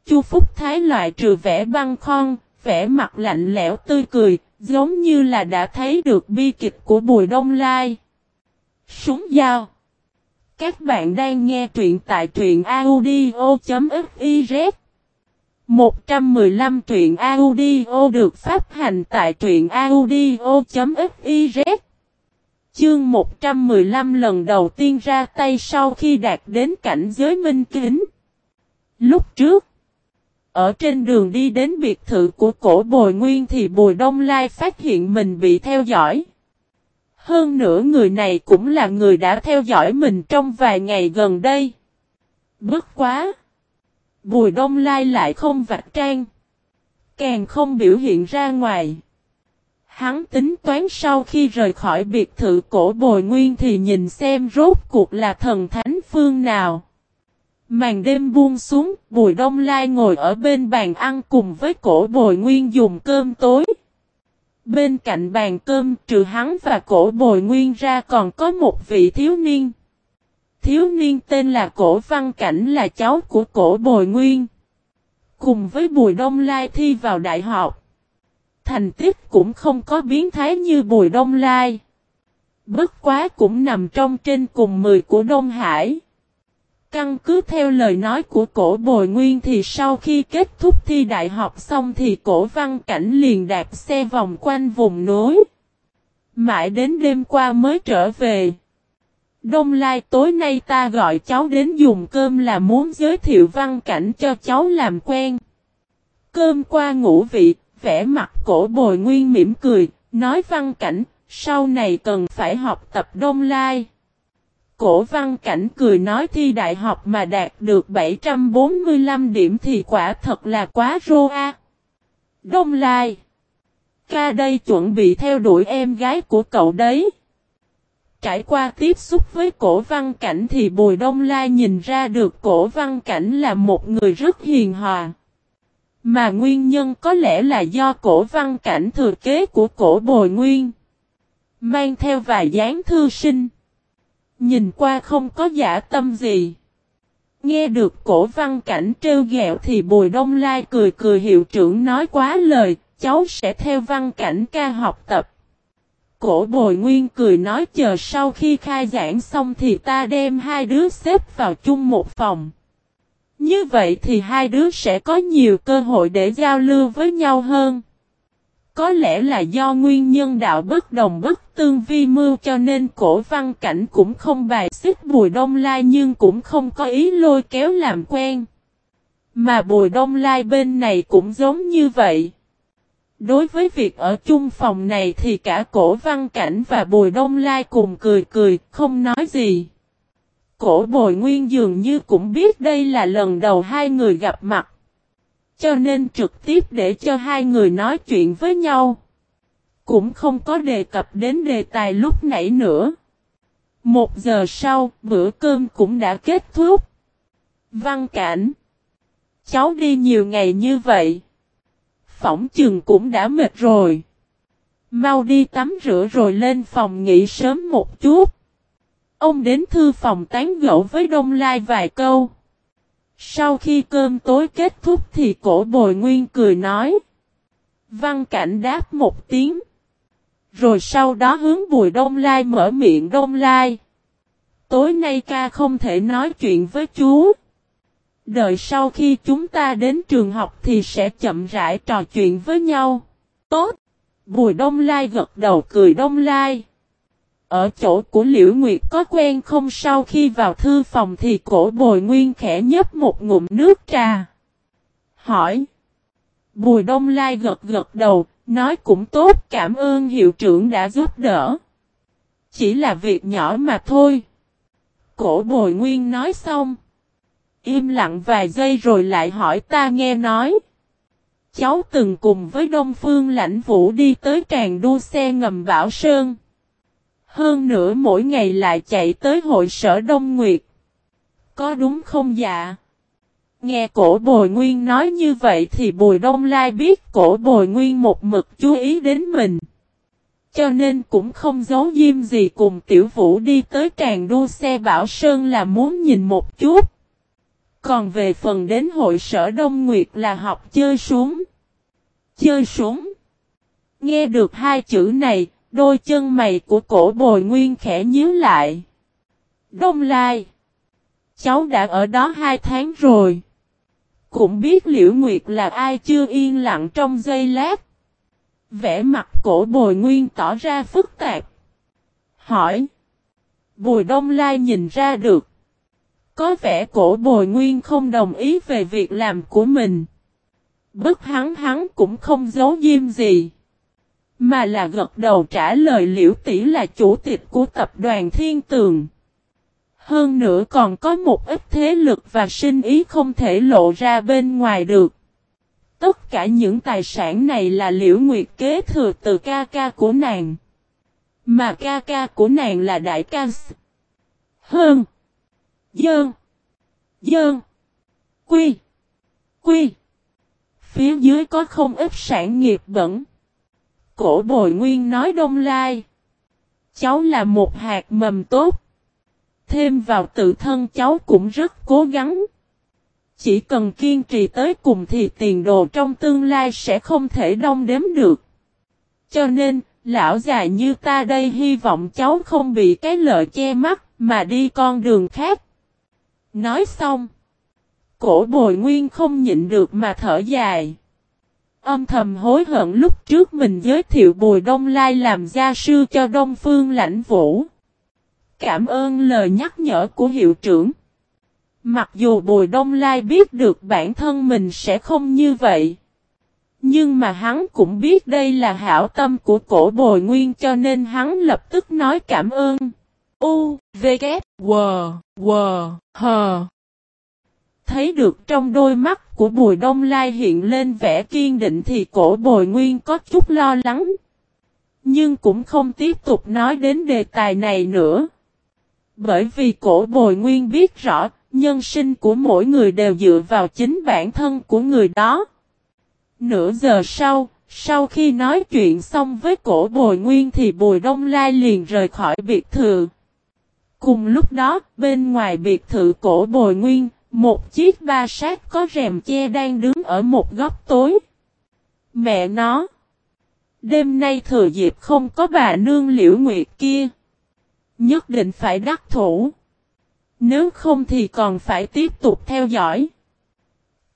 Chu Phúc Thái loại trừ vẻ băng khon, vẻ mặt lạnh lẽo tươi cười, giống như là đã thấy được bi kịch của Bùi Đông Lai. Súng dao Các bạn đang nghe truyện tại truyện audio.fiz 115 truyện audio được phát hành tại truyện audio.fiz Chương 115 lần đầu tiên ra tay sau khi đạt đến cảnh giới minh kính. Lúc trước, ở trên đường đi đến biệt thự của cổ bồi nguyên thì Bùi Đông Lai phát hiện mình bị theo dõi. Hơn nữa người này cũng là người đã theo dõi mình trong vài ngày gần đây. Bất quá! Bùi Đông Lai lại không vạch trang. Càng không biểu hiện ra ngoài. Hắn tính toán sau khi rời khỏi biệt thự cổ bồi nguyên thì nhìn xem rốt cuộc là thần thánh phương nào. Màn đêm buông xuống, Bùi Đông Lai ngồi ở bên bàn ăn cùng với cổ bồi nguyên dùng cơm tối. Bên cạnh bàn cơm trừ hắn và cổ bồi nguyên ra còn có một vị thiếu niên. Thiếu niên tên là cổ văn cảnh là cháu của cổ bồi nguyên. Cùng với Bùi Đông Lai thi vào đại học. Thành tích cũng không có biến thái như Bùi Đông Lai. Bất quá cũng nằm trong trên cùng 10 của Đông Hải. Căn cứ theo lời nói của cổ bồi nguyên thì sau khi kết thúc thi đại học xong thì cổ văn cảnh liền đạp xe vòng quanh vùng núi. Mãi đến đêm qua mới trở về. Đông Lai tối nay ta gọi cháu đến dùng cơm là muốn giới thiệu văn cảnh cho cháu làm quen. Cơm qua ngũ vị, vẻ mặt cổ bồi nguyên mỉm cười, nói văn cảnh, sau này cần phải học tập Đông Lai. Cổ văn cảnh cười nói thi đại học mà đạt được 745 điểm thì quả thật là quá rô a. Đông Lai. Ca đây chuẩn bị theo đuổi em gái của cậu đấy. Trải qua tiếp xúc với cổ văn cảnh thì Bùi Đông Lai nhìn ra được cổ văn cảnh là một người rất hiền hòa. Mà nguyên nhân có lẽ là do cổ văn cảnh thừa kế của cổ bồi nguyên. Mang theo vài dáng thư sinh. Nhìn qua không có giả tâm gì. Nghe được cổ văn cảnh trêu ghẹo thì Bùi Đông Lai cười cười hiệu trưởng nói quá lời, cháu sẽ theo văn cảnh ca học tập. Cổ bồi nguyên cười nói chờ sau khi khai giảng xong thì ta đem hai đứa xếp vào chung một phòng. Như vậy thì hai đứa sẽ có nhiều cơ hội để giao lưu với nhau hơn. Có lẽ là do nguyên nhân đạo bất đồng bất tương vi mưu cho nên cổ văn cảnh cũng không bài xích Bùi Đông Lai nhưng cũng không có ý lôi kéo làm quen. Mà Bùi Đông Lai bên này cũng giống như vậy. Đối với việc ở chung phòng này thì cả cổ văn cảnh và Bùi Đông Lai cùng cười cười, không nói gì. Cổ bồi nguyên dường như cũng biết đây là lần đầu hai người gặp mặt. Cho nên trực tiếp để cho hai người nói chuyện với nhau. Cũng không có đề cập đến đề tài lúc nãy nữa. Một giờ sau, bữa cơm cũng đã kết thúc. Văn cảnh. Cháu đi nhiều ngày như vậy. Phỏng chừng cũng đã mệt rồi. Mau đi tắm rửa rồi lên phòng nghỉ sớm một chút. Ông đến thư phòng tán gẫu với Đông Lai vài câu. Sau khi cơm tối kết thúc thì cổ bồi nguyên cười nói. Văn cảnh đáp một tiếng. Rồi sau đó hướng bùi Đông Lai mở miệng Đông Lai. Tối nay ca không thể nói chuyện với chú. Đợi sau khi chúng ta đến trường học thì sẽ chậm rãi trò chuyện với nhau. Tốt. Bùi Đông Lai gật đầu cười Đông Lai. Ở chỗ của Liễu Nguyệt có quen không sau khi vào thư phòng thì cổ bồi nguyên khẽ nhấp một ngụm nước trà. Hỏi. Bùi Đông Lai gật gật đầu, nói cũng tốt cảm ơn hiệu trưởng đã giúp đỡ. Chỉ là việc nhỏ mà thôi. Cổ bồi nguyên nói xong. Im lặng vài giây rồi lại hỏi ta nghe nói. Cháu từng cùng với Đông Phương lãnh vũ đi tới tràn đua xe ngầm Bảo Sơn. Hơn nữa mỗi ngày lại chạy tới hội sở Đông Nguyệt. Có đúng không dạ? Nghe cổ bồi nguyên nói như vậy thì bùi đông lai biết cổ bồi nguyên một mực chú ý đến mình. Cho nên cũng không giấu diêm gì cùng tiểu vũ đi tới tràn đua xe Bảo Sơn là muốn nhìn một chút. Còn về phần đến hội sở Đông Nguyệt là học chơi súng. Chơi súng. Nghe được hai chữ này, đôi chân mày của cổ bồi nguyên khẽ nhíu lại. Đông Lai. Cháu đã ở đó hai tháng rồi. Cũng biết Liễu Nguyệt là ai chưa yên lặng trong giây lát. Vẽ mặt cổ bồi nguyên tỏ ra phức tạp. Hỏi. Bùi Đông Lai nhìn ra được. Có vẻ cổ bồi nguyên không đồng ý về việc làm của mình. Bất hắn hắn cũng không giấu diêm gì. Mà là gật đầu trả lời liễu tỷ là chủ tịch của tập đoàn Thiên Tường. Hơn nữa còn có một ít thế lực và sinh ý không thể lộ ra bên ngoài được. Tất cả những tài sản này là liễu nguyệt kế thừa từ ca ca của nàng. Mà ca ca của nàng là đại ca Hơn. Dơn. Dơn. Quy. Quy. Phía dưới có không ít sản nghiệp bẩn. Cổ bồi nguyên nói đông lai. Cháu là một hạt mầm tốt. Thêm vào tự thân cháu cũng rất cố gắng. Chỉ cần kiên trì tới cùng thì tiền đồ trong tương lai sẽ không thể đông đếm được. Cho nên, lão già như ta đây hy vọng cháu không bị cái lợi che mắt, mà đi con đường khác. Nói xong, cổ bồi nguyên không nhịn được mà thở dài. Âm thầm hối hận lúc trước mình giới thiệu Bùi Đông Lai làm gia sư cho Đông Phương lãnh vũ. Cảm ơn lời nhắc nhở của hiệu trưởng. Mặc dù Bùi Đông Lai biết được bản thân mình sẽ không như vậy. Nhưng mà hắn cũng biết đây là hảo tâm của cổ bồi nguyên cho nên hắn lập tức nói cảm ơn. U, V, K, W, W, H. Thấy được trong đôi mắt của Bùi Đông Lai hiện lên vẻ kiên định thì cổ bồi nguyên có chút lo lắng. Nhưng cũng không tiếp tục nói đến đề tài này nữa. Bởi vì cổ bồi nguyên biết rõ, nhân sinh của mỗi người đều dựa vào chính bản thân của người đó. Nửa giờ sau, sau khi nói chuyện xong với cổ bồi nguyên thì bùi đông lai liền rời khỏi biệt thự. Cùng lúc đó, bên ngoài biệt thự cổ bồi nguyên, một chiếc ba sát có rèm che đang đứng ở một góc tối. Mẹ nó! Đêm nay thừa dịp không có bà nương liễu nguyệt kia. Nhất định phải đắc thủ. Nếu không thì còn phải tiếp tục theo dõi.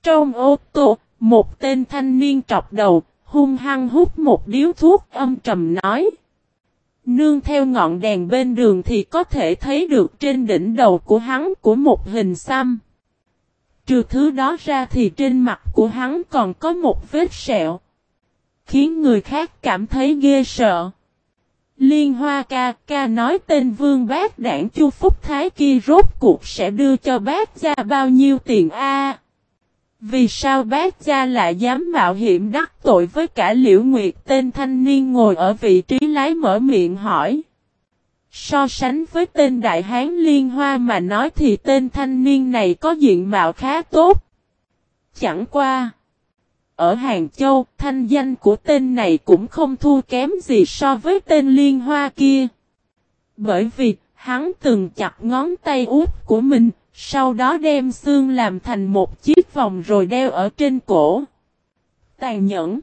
Trong ô tô, một tên thanh niên trọc đầu, hung hăng hút một điếu thuốc âm trầm nói. Nương theo ngọn đèn bên đường thì có thể thấy được trên đỉnh đầu của hắn của một hình xăm. Trừ thứ đó ra thì trên mặt của hắn còn có một vết sẹo. Khiến người khác cảm thấy ghê sợ. Liên Hoa ca ca nói tên vương bác đảng Chu Phúc Thái kia rốt cuộc sẽ đưa cho bác gia bao nhiêu tiền a? Vì sao bác gia lại dám mạo hiểm đắc tội với cả Liễu Nguyệt tên thanh niên ngồi ở vị trí lái mở miệng hỏi. So sánh với tên đại hán liên hoa mà nói thì tên thanh niên này có diện mạo khá tốt. Chẳng qua. Ở Hàng Châu, thanh danh của tên này cũng không thua kém gì so với tên liên hoa kia. Bởi vì, hắn từng chặt ngón tay út của mình, sau đó đem xương làm thành một chiếc vòng rồi đeo ở trên cổ. Tàn nhẫn.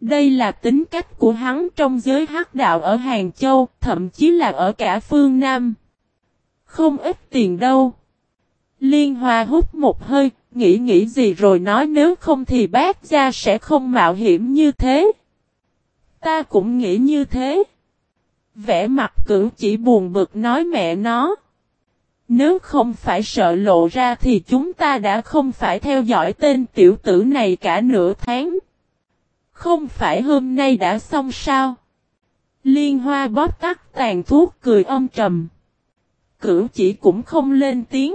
Đây là tính cách của hắn trong giới hắc đạo ở Hàng Châu, thậm chí là ở cả phương Nam. Không ít tiền đâu. Liên Hoa hút một hơi, nghĩ nghĩ gì rồi nói nếu không thì bác gia sẽ không mạo hiểm như thế. Ta cũng nghĩ như thế. Vẽ mặt cử chỉ buồn bực nói mẹ nó. Nếu không phải sợ lộ ra thì chúng ta đã không phải theo dõi tên tiểu tử này cả nửa tháng. Không phải hôm nay đã xong sao? Liên hoa bóp tắt tàn thuốc cười âm trầm. Cửu chỉ cũng không lên tiếng.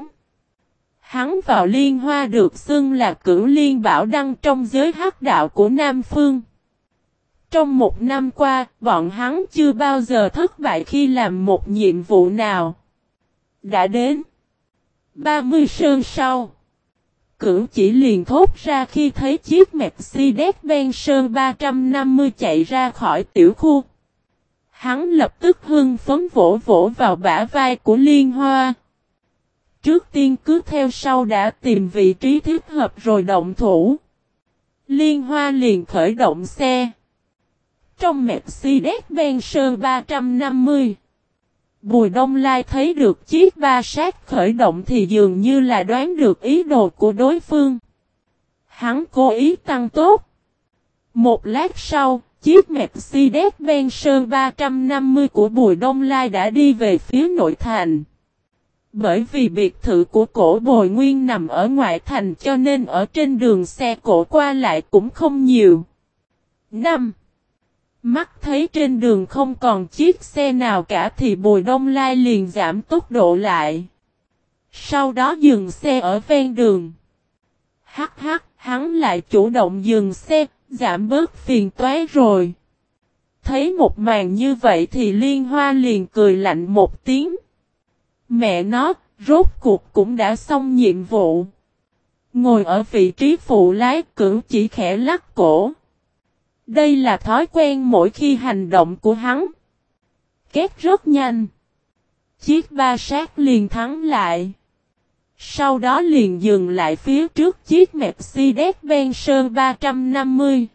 Hắn vào liên hoa được xưng là cửu liên bảo đăng trong giới hắc đạo của Nam Phương. Trong một năm qua, bọn hắn chưa bao giờ thất bại khi làm một nhiệm vụ nào. Đã đến. 30 sơn sau. Cửu chỉ liền thốt ra khi thấy chiếc Mercedes-Benz Sơn 350 chạy ra khỏi tiểu khu. Hắn lập tức hưng phấn vỗ vỗ vào bả vai của Liên Hoa. trước tiên cứ theo sau đã tìm vị trí thích hợp rồi động thủ. Liên Hoa liền khởi động xe. Trong Mercedes-Benz Sơn 350 Bùi Đông Lai thấy được chiếc ba sát khởi động thì dường như là đoán được ý đồ của đối phương. Hắn cố ý tăng tốt. Một lát sau, chiếc Mercedes-Benz Sơn 350 của Bùi Đông Lai đã đi về phía nội thành. Bởi vì biệt thự của cổ bồi nguyên nằm ở ngoại thành cho nên ở trên đường xe cổ qua lại cũng không nhiều. 5. Mắt thấy trên đường không còn chiếc xe nào cả thì Bùi Đông Lai liền giảm tốc độ lại. Sau đó dừng xe ở ven đường. Hắc hắc, hắn lại chủ động dừng xe, giảm bớt phiền toái rồi. Thấy một màn như vậy thì Liên Hoa liền cười lạnh một tiếng. Mẹ nó, rốt cuộc cũng đã xong nhiệm vụ. Ngồi ở vị trí phụ lái cử chỉ khẽ lắc cổ. Đây là thói quen mỗi khi hành động của hắn. Két rất nhanh. Chiếc ba sát liền thắng lại. Sau đó liền dừng lại phía trước chiếc Mercedes-Benz Sơn 350.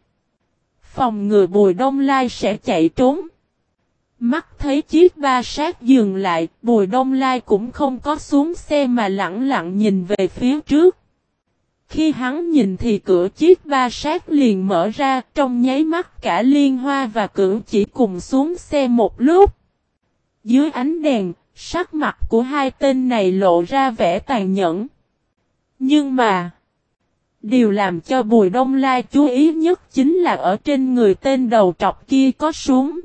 Phòng ngừa Bùi Đông Lai sẽ chạy trốn. Mắt thấy chiếc ba sát dừng lại, Bùi Đông Lai cũng không có xuống xe mà lặng lặng nhìn về phía trước. Khi hắn nhìn thì cửa chiếc ba sát liền mở ra, trong nháy mắt cả liên hoa và cưỡng chỉ cùng xuống xe một lúc. Dưới ánh đèn, sắc mặt của hai tên này lộ ra vẻ tàn nhẫn. Nhưng mà, điều làm cho Bùi Đông Lai chú ý nhất chính là ở trên người tên đầu trọc kia có súng.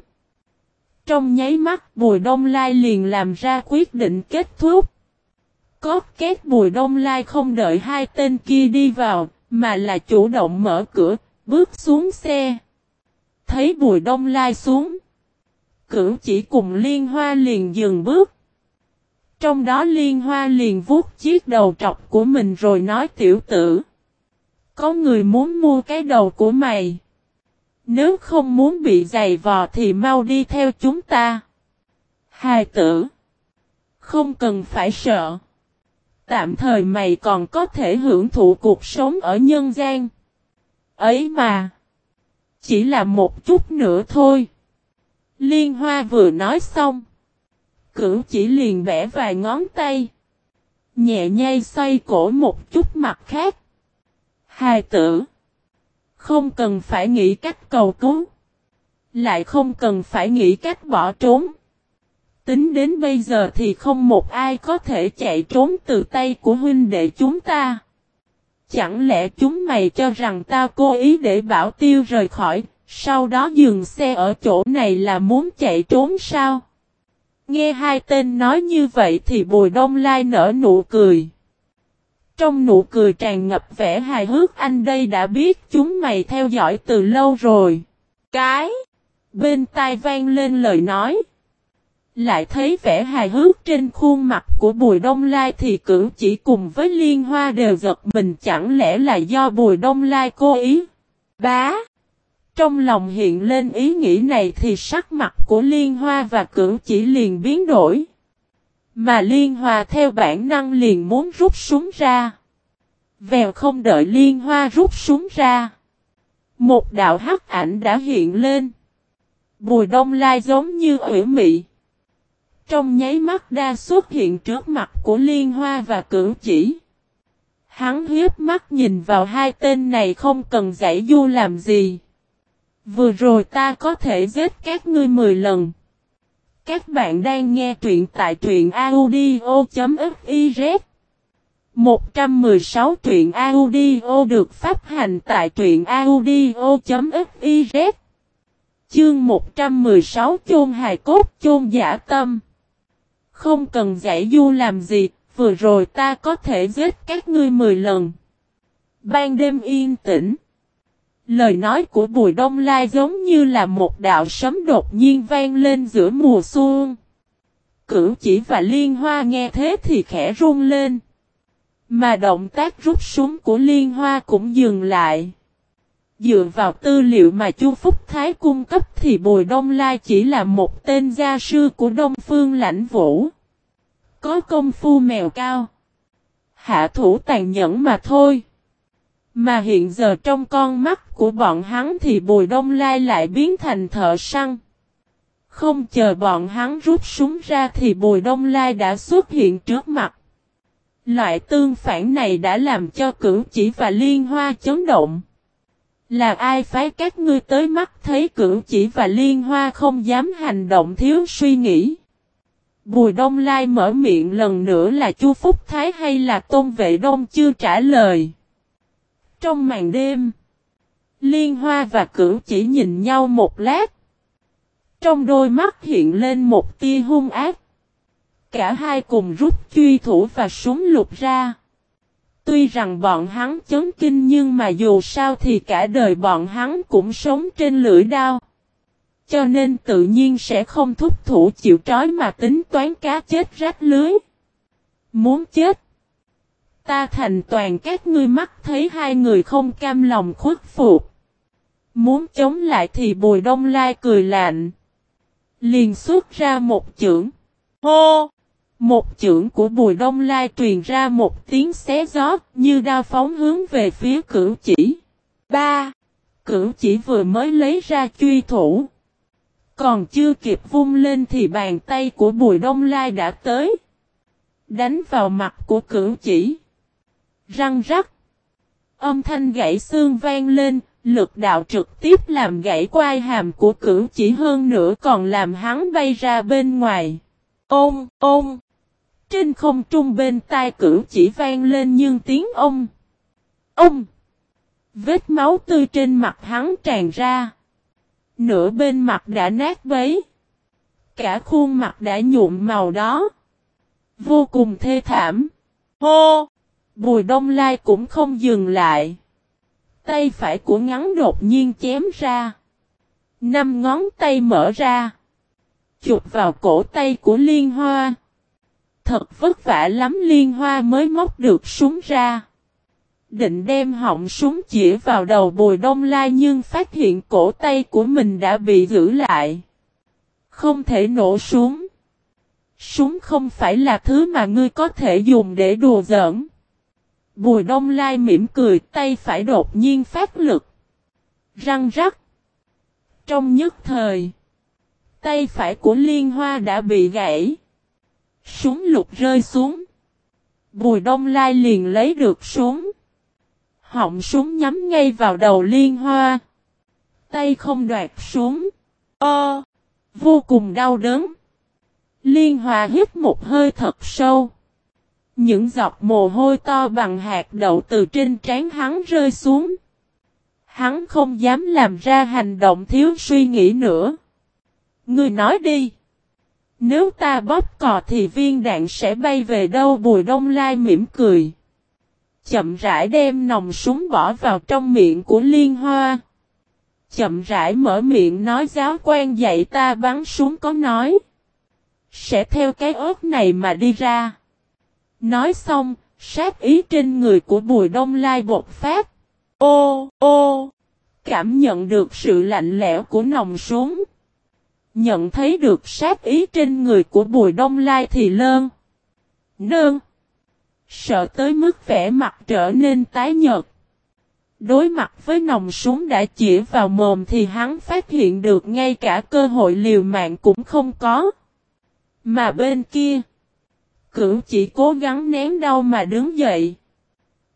Trong nháy mắt Bùi Đông Lai liền làm ra quyết định kết thúc. Cót két Bùi Đông Lai không đợi hai tên kia đi vào, mà là chủ động mở cửa, bước xuống xe. Thấy Bùi Đông Lai xuống. Cửu chỉ cùng Liên Hoa liền dừng bước. Trong đó Liên Hoa liền vuốt chiếc đầu trọc của mình rồi nói tiểu tử. Có người muốn mua cái đầu của mày. Nếu không muốn bị giày vò thì mau đi theo chúng ta. Hài tử. Không cần phải sợ. Tạm thời mày còn có thể hưởng thụ cuộc sống ở nhân gian. Ấy mà. Chỉ là một chút nữa thôi. Liên Hoa vừa nói xong. Cửu chỉ liền vẽ vài ngón tay. Nhẹ nhay xoay cổ một chút mặt khác. Hài tử. Không cần phải nghĩ cách cầu cứu. Lại không cần phải nghĩ cách bỏ trốn. Tính đến bây giờ thì không một ai có thể chạy trốn từ tay của huynh đệ chúng ta. Chẳng lẽ chúng mày cho rằng ta cố ý để bảo tiêu rời khỏi, sau đó dừng xe ở chỗ này là muốn chạy trốn sao? Nghe hai tên nói như vậy thì Bùi Đông Lai nở nụ cười. Trong nụ cười tràn ngập vẻ hài hước anh đây đã biết chúng mày theo dõi từ lâu rồi. Cái. Bên tai vang lên lời nói. Lại thấy vẻ hài hước trên khuôn mặt của Bùi Đông Lai thì cử chỉ cùng với Liên Hoa đều giật mình, chẳng lẽ là do Bùi Đông Lai cố ý. Bá. Trong lòng hiện lên ý nghĩ này thì sắc mặt của Liên Hoa và cử chỉ liền biến đổi. Mà Liên Hoa theo bản năng liền muốn rút súng ra. Vèo không đợi Liên Hoa rút súng ra. Một đạo hắc ảnh đã hiện lên. Bùi đông lai giống như ủy mị. Trong nháy mắt đa xuất hiện trước mặt của Liên Hoa và Cửu chỉ. Hắn hiếp mắt nhìn vào hai tên này không cần giải du làm gì. Vừa rồi ta có thể giết các ngươi 10 lần. Các bạn đang nghe truyện tại truyện audio.fiz 116 truyện audio được phát hành tại truyện audio.fiz Chương 116 chôn hài cốt, chôn giả tâm không cần giải du làm gì, vừa rồi ta có thể giết các ngươi 10 lần. Ban đêm yên tĩnh Lời nói của Bùi Đông Lai giống như là một đạo sấm đột nhiên vang lên giữa mùa xuân. Cửu chỉ và liên hoa nghe thế thì khẽ run lên. Mà động tác rút súng của liên hoa cũng dừng lại. Dựa vào tư liệu mà Chu Phúc Thái cung cấp thì Bùi Đông Lai chỉ là một tên gia sư của Đông Phương Lãnh Vũ. Có công phu mèo cao. Hạ thủ tàn nhẫn mà thôi. Mà hiện giờ trong con mắt của bọn hắn thì Bùi Đông Lai lại biến thành thợ săn. Không chờ bọn hắn rút súng ra thì Bùi Đông Lai đã xuất hiện trước mặt. Loại tương phản này đã làm cho cử chỉ và liên hoa chấn động. Là ai phái các ngươi tới mắt thấy cửu chỉ và liên hoa không dám hành động thiếu suy nghĩ. Bùi Đông Lai mở miệng lần nữa là Chu Phúc Thái hay là Tôn Vệ Đông chưa trả lời. Trong màn đêm, Liên Hoa và Cửu chỉ nhìn nhau một lát. Trong đôi mắt hiện lên một tia hung ác. Cả hai cùng rút truy thủ và súng lục ra. Tuy rằng bọn hắn chấn kinh nhưng mà dù sao thì cả đời bọn hắn cũng sống trên lưỡi đao. Cho nên tự nhiên sẽ không thúc thủ chịu trói mà tính toán cá chết rách lưới. Muốn chết. Ta thành toàn các ngươi mắt thấy hai người không cam lòng khuất phục. Muốn chống lại thì bùi đông lai cười lạnh. Liền xuất ra một chưởng. Hô! Một chưởng của bùi đông lai truyền ra một tiếng xé gió như đao phóng hướng về phía cửu chỉ. Ba! Cửu chỉ vừa mới lấy ra truy thủ. Còn chưa kịp vung lên thì bàn tay của bùi đông lai đã tới. Đánh vào mặt của cửu chỉ. Răng rắc. Âm thanh gãy xương vang lên, lực đạo trực tiếp làm gãy quai hàm của cửu chỉ hơn nữa còn làm hắn bay ra bên ngoài. Ôm, ôm. Trên không trung bên tai cửu chỉ vang lên nhưng tiếng ông. Ông. Vết máu tươi trên mặt hắn tràn ra. Nửa bên mặt đã nát bấy. Cả khuôn mặt đã nhuộm màu đó. Vô cùng thê thảm. Hô! Bùi đông lai cũng không dừng lại. Tay phải của ngắn đột nhiên chém ra. Năm ngón tay mở ra. Chụp vào cổ tay của liên hoa. Thật vất vả lắm liên hoa mới móc được súng ra. Định đem họng súng chỉ vào đầu bùi đông lai nhưng phát hiện cổ tay của mình đã bị giữ lại. Không thể nổ súng. Súng không phải là thứ mà ngươi có thể dùng để đùa giỡn. Bùi đông lai mỉm cười, tay phải đột nhiên phát lực. Răng rắc. Trong nhất thời. Tay phải của liên hoa đã bị gãy. Súng lục rơi xuống. Bùi đông lai liền lấy được súng. Họng súng nhắm ngay vào đầu liên hoa. Tay không đoạt súng. Ơ. vô cùng đau đớn. Liên hoa hít một hơi thật sâu. Những giọt mồ hôi to bằng hạt đậu từ trên trán hắn rơi xuống. Hắn không dám làm ra hành động thiếu suy nghĩ nữa. Người nói đi. Nếu ta bóp cò thì viên đạn sẽ bay về đâu bùi đông lai mỉm cười. Chậm rãi đem nòng súng bỏ vào trong miệng của liên hoa. Chậm rãi mở miệng nói giáo quan dạy ta bắn súng có nói. Sẽ theo cái ớt này mà đi ra. Nói xong, sát ý trên người của Bùi Đông Lai bột phát. Ô, ô, cảm nhận được sự lạnh lẽo của nòng súng. Nhận thấy được sát ý trên người của Bùi Đông Lai thì lơn. Nơn. Sợ tới mức vẻ mặt trở nên tái nhợt. Đối mặt với nòng súng đã chỉ vào mồm thì hắn phát hiện được ngay cả cơ hội liều mạng cũng không có. Mà bên kia, cửu chỉ cố gắng nén đau mà đứng dậy.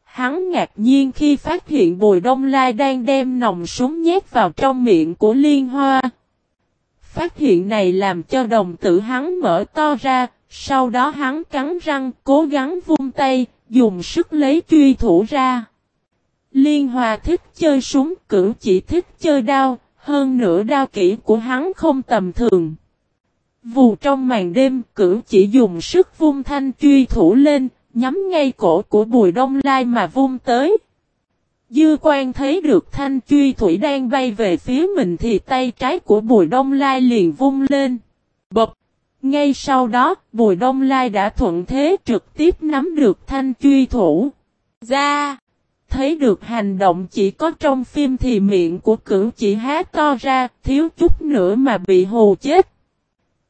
Hắn ngạc nhiên khi phát hiện Bùi Đông Lai đang đem nòng súng nhét vào trong miệng của Liên Hoa. Phát hiện này làm cho đồng tử hắn mở to ra, sau đó hắn cắn răng cố gắng vung tay, dùng sức lấy truy thủ ra. Liên Hoa thích chơi súng, cửu chỉ thích chơi đao, hơn nữa đao kỹ của hắn không tầm thường. Vù trong màn đêm, cửu chỉ dùng sức vung thanh truy thủ lên, nhắm ngay cổ của bùi đông lai mà vung tới. Dư quan thấy được thanh truy thủy đang bay về phía mình thì tay trái của bùi đông lai liền vung lên. Bập! Ngay sau đó, bùi đông lai đã thuận thế trực tiếp nắm được thanh truy thủ. Ra! Thấy được hành động chỉ có trong phim thì miệng của cửu chỉ há to ra, thiếu chút nữa mà bị hù chết.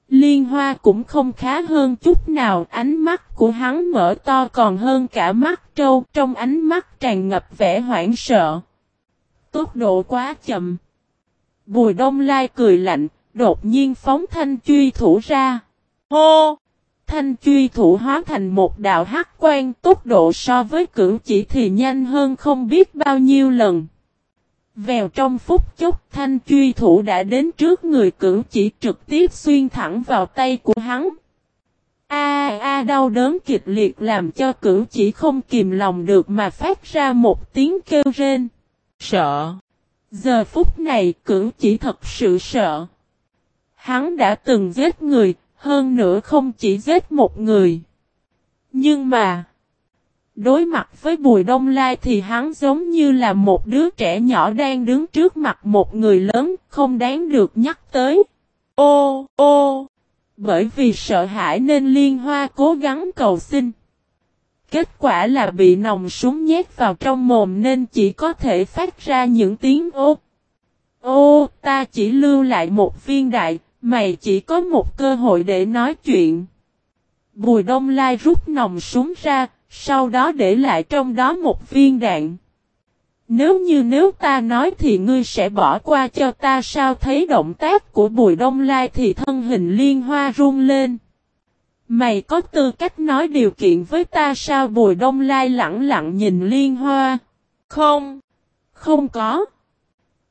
Liên hoa cũng không khá hơn chút nào, ánh mắt của hắn mở to còn hơn cả mắt trâu, trong ánh mắt tràn ngập vẻ hoảng sợ. Tốc độ quá chậm. Bùi đông lai cười lạnh, đột nhiên phóng thanh truy thủ ra. Hô! Thanh truy thủ hóa thành một đạo hắc quan tốc độ so với cử chỉ thì nhanh hơn không biết bao nhiêu lần. Vèo trong phút chốc thanh truy thủ đã đến trước người cử chỉ trực tiếp xuyên thẳng vào tay của hắn. A a đau đớn kịch liệt làm cho cử chỉ không kìm lòng được mà phát ra một tiếng kêu rên. Sợ. Giờ phút này cử chỉ thật sự sợ. Hắn đã từng giết người, hơn nữa không chỉ giết một người. Nhưng mà, đối mặt với Bùi Đông Lai thì hắn giống như là một đứa trẻ nhỏ đang đứng trước mặt một người lớn, không đáng được nhắc tới. Ô, ô, bởi vì sợ hãi nên Liên Hoa cố gắng cầu xin. Kết quả là bị nòng súng nhét vào trong mồm nên chỉ có thể phát ra những tiếng ô. Ô, ta chỉ lưu lại một viên đại, Mày chỉ có một cơ hội để nói chuyện. Bùi đông lai rút nòng súng ra, sau đó để lại trong đó một viên đạn. Nếu như nếu ta nói thì ngươi sẽ bỏ qua cho ta sao thấy động tác của bùi đông lai thì thân hình liên hoa run lên. Mày có tư cách nói điều kiện với ta sao bùi đông lai lặng lặng nhìn liên hoa. Không, không có.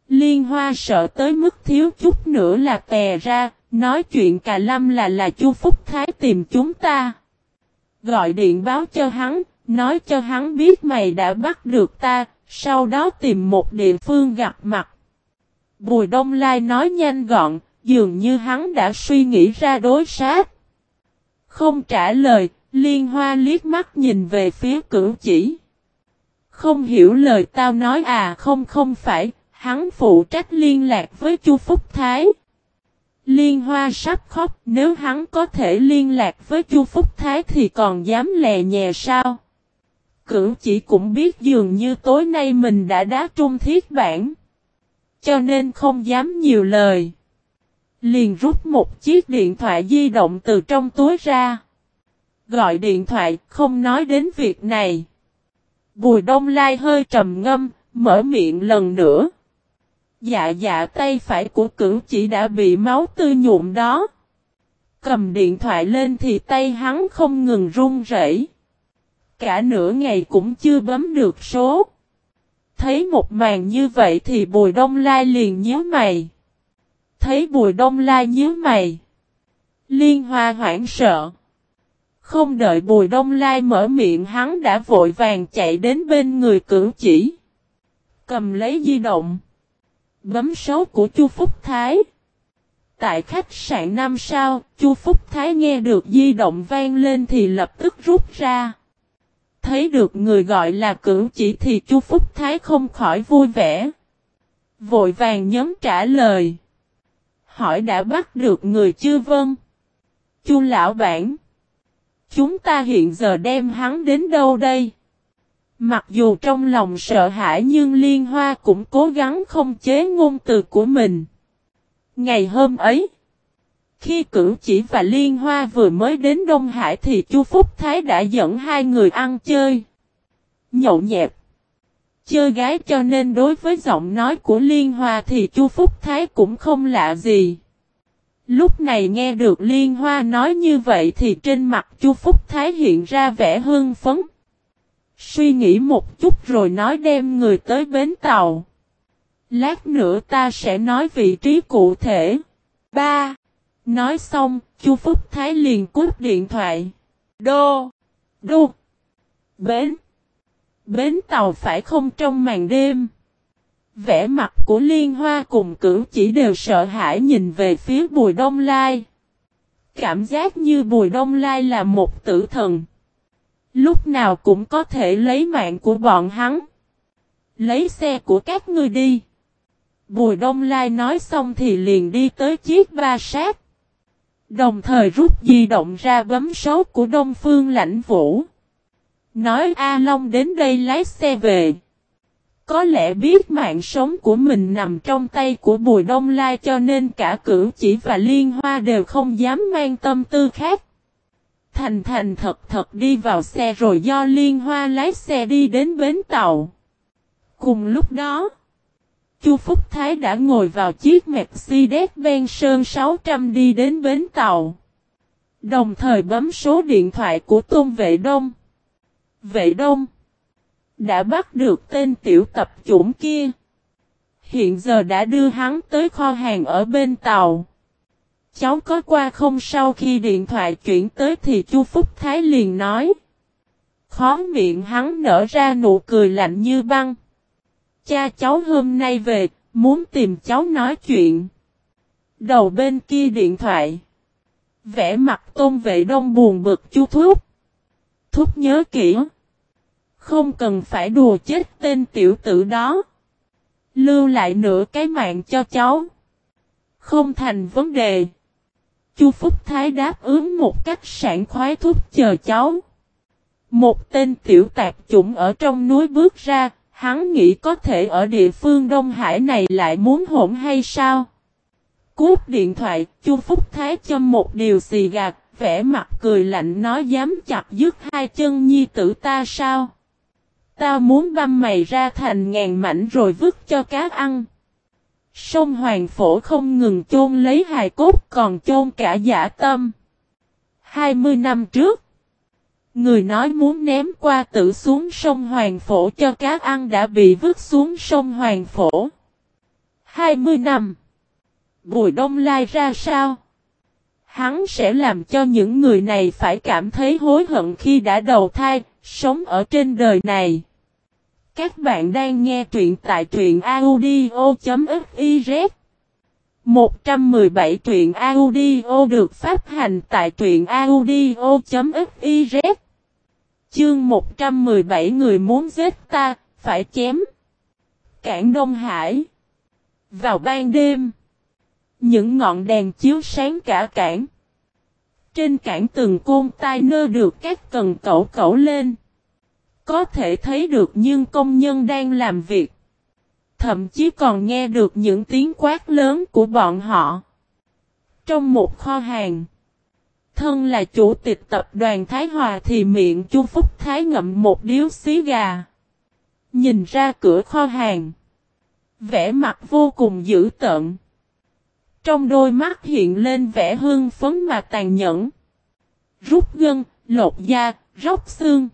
Liên hoa sợ tới mức thiếu chút nữa là tè ra, nói chuyện cà lâm là là chu Phúc Thái tìm chúng ta. Gọi điện báo cho hắn, nói cho hắn biết mày đã bắt được ta, sau đó tìm một địa phương gặp mặt. Bùi Đông Lai nói nhanh gọn, dường như hắn đã suy nghĩ ra đối sát. Không trả lời, Liên Hoa liếc mắt nhìn về phía cửu chỉ. Không hiểu lời tao nói à không không phải, Hắn phụ trách liên lạc với Chu Phúc Thái. Liên Hoa sắp khóc, nếu hắn có thể liên lạc với Chu Phúc Thái thì còn dám lè nhè sao? Cửu chỉ cũng biết dường như tối nay mình đã đá trung thiết bản. Cho nên không dám nhiều lời. Liền rút một chiếc điện thoại di động từ trong túi ra. Gọi điện thoại, không nói đến việc này. Bùi đông lai hơi trầm ngâm, mở miệng lần nữa. Dạ dạ tay phải của cửu chỉ đã bị máu tươi nhuộm đó. Cầm điện thoại lên thì tay hắn không ngừng run rẩy. Cả nửa ngày cũng chưa bấm được số. Thấy một màn như vậy thì Bùi Đông Lai liền nhớ mày. Thấy Bùi Đông Lai nhớ mày. Liên Hoa hoảng sợ. Không đợi Bùi Đông Lai mở miệng, hắn đã vội vàng chạy đến bên người cửu chỉ. Cầm lấy di động. Bấm số của Chu Phúc Thái. Tại khách sạn năm sao, Chu Phúc Thái nghe được di động vang lên thì lập tức rút ra. Thấy được người gọi là cửu chỉ thì Chu Phúc Thái không khỏi vui vẻ. Vội vàng nhấn trả lời. Hỏi đã bắt được người chưa vâng? Chu lão bản. Chúng ta hiện giờ đem hắn đến đâu đây? Mặc dù trong lòng sợ hãi nhưng Liên Hoa cũng cố gắng không chế ngôn từ của mình. Ngày hôm ấy, khi Cửu Chỉ và Liên Hoa vừa mới đến Đông Hải thì Chu Phúc Thái đã dẫn hai người ăn chơi. Nhậu nhẹt. Chơi gái cho nên đối với giọng nói của Liên Hoa thì Chu Phúc Thái cũng không lạ gì. Lúc này nghe được Liên Hoa nói như vậy thì trên mặt Chu Phúc Thái hiện ra vẻ hưng phấn. Suy nghĩ một chút rồi nói đem người tới bến tàu. Lát nữa ta sẽ nói vị trí cụ thể. 3. Nói xong, Chu Phúc Thái liền cúp điện thoại. Đô. Đô. Bến. Bến tàu phải không trong màn đêm. Vẻ mặt của Liên Hoa cùng cửu chỉ đều sợ hãi nhìn về phía Bùi Đông Lai. Cảm giác như Bùi Đông Lai là một tử thần. Lúc nào cũng có thể lấy mạng của bọn hắn. Lấy xe của các ngươi đi. Bùi Đông Lai nói xong thì liền đi tới chiếc ba sát. Đồng thời rút di động ra bấm số của Đông Phương Lãnh Vũ. Nói A Long đến đây lái xe về. Có lẽ biết mạng sống của mình nằm trong tay của Bùi Đông Lai cho nên cả cửu chỉ và liên hoa đều không dám mang tâm tư khác. Thành thành thật thật đi vào xe rồi do liên hoa lái xe đi đến bến tàu. Cùng lúc đó, Chu Phúc Thái đã ngồi vào chiếc Mercedes-Benz Sơn 600 đi đến bến tàu. Đồng thời bấm số điện thoại của Tôn Vệ Đông. Vệ Đông đã bắt được tên tiểu tập chủng kia. Hiện giờ đã đưa hắn tới kho hàng ở bên tàu. Cháu có qua không sau khi điện thoại chuyển tới thì Chu Phúc Thái liền nói. Khó miệng hắn nở ra nụ cười lạnh như băng. Cha cháu hôm nay về, muốn tìm cháu nói chuyện. Đầu bên kia điện thoại. Vẽ mặt tôn vệ đông buồn bực chu thúc. Thúc nhớ kỹ. Không cần phải đùa chết tên tiểu tử đó. Lưu lại nửa cái mạng cho cháu. Không thành vấn đề. Chu Phúc Thái đáp ứng một cách sảng khoái thúc chờ cháu. Một tên tiểu tạp chủng ở trong núi bước ra, hắn nghĩ có thể ở địa phương Đông Hải này lại muốn hỗn hay sao? Cúp điện thoại, Chu Phúc Thái châm một điều xì gạt, vẽ mặt cười lạnh nói dám chặt dứt hai chân nhi tử ta sao? Tao muốn băm mày ra thành ngàn mảnh rồi vứt cho cá ăn. Sông Hoàng Phổ không ngừng chôn lấy hài cốt còn chôn cả giả tâm. 20 năm trước, người nói muốn ném qua tử xuống sông Hoàng Phổ cho cá ăn đã bị vứt xuống sông Hoàng Phổ. 20 năm, Bùi Đông Lai ra sao? Hắn sẽ làm cho những người này phải cảm thấy hối hận khi đã đầu thai, sống ở trên đời này. Các bạn đang nghe truyện tại truyện audio.fiz 117 truyện audio được phát hành tại truyện audio.fiz Chương 117 người muốn giết ta, phải chém. Cảng Đông Hải. Vào ban đêm Những ngọn đèn chiếu sáng cả cảng. Trên cảng từng côn tai nơ được các cần cẩu cẩu lên có thể thấy được nhưng công nhân đang làm việc. Thậm chí còn nghe được những tiếng quát lớn của bọn họ. Trong một kho hàng. Thân là chủ tịch tập đoàn Thái Hòa thì miệng Chu Phúc Thái ngậm một điếu xí gà. Nhìn ra cửa kho hàng. Vẻ mặt vô cùng dữ tợn. Trong đôi mắt hiện lên vẻ hương phấn mà tàn nhẫn. Rút gân, lột da, róc xương.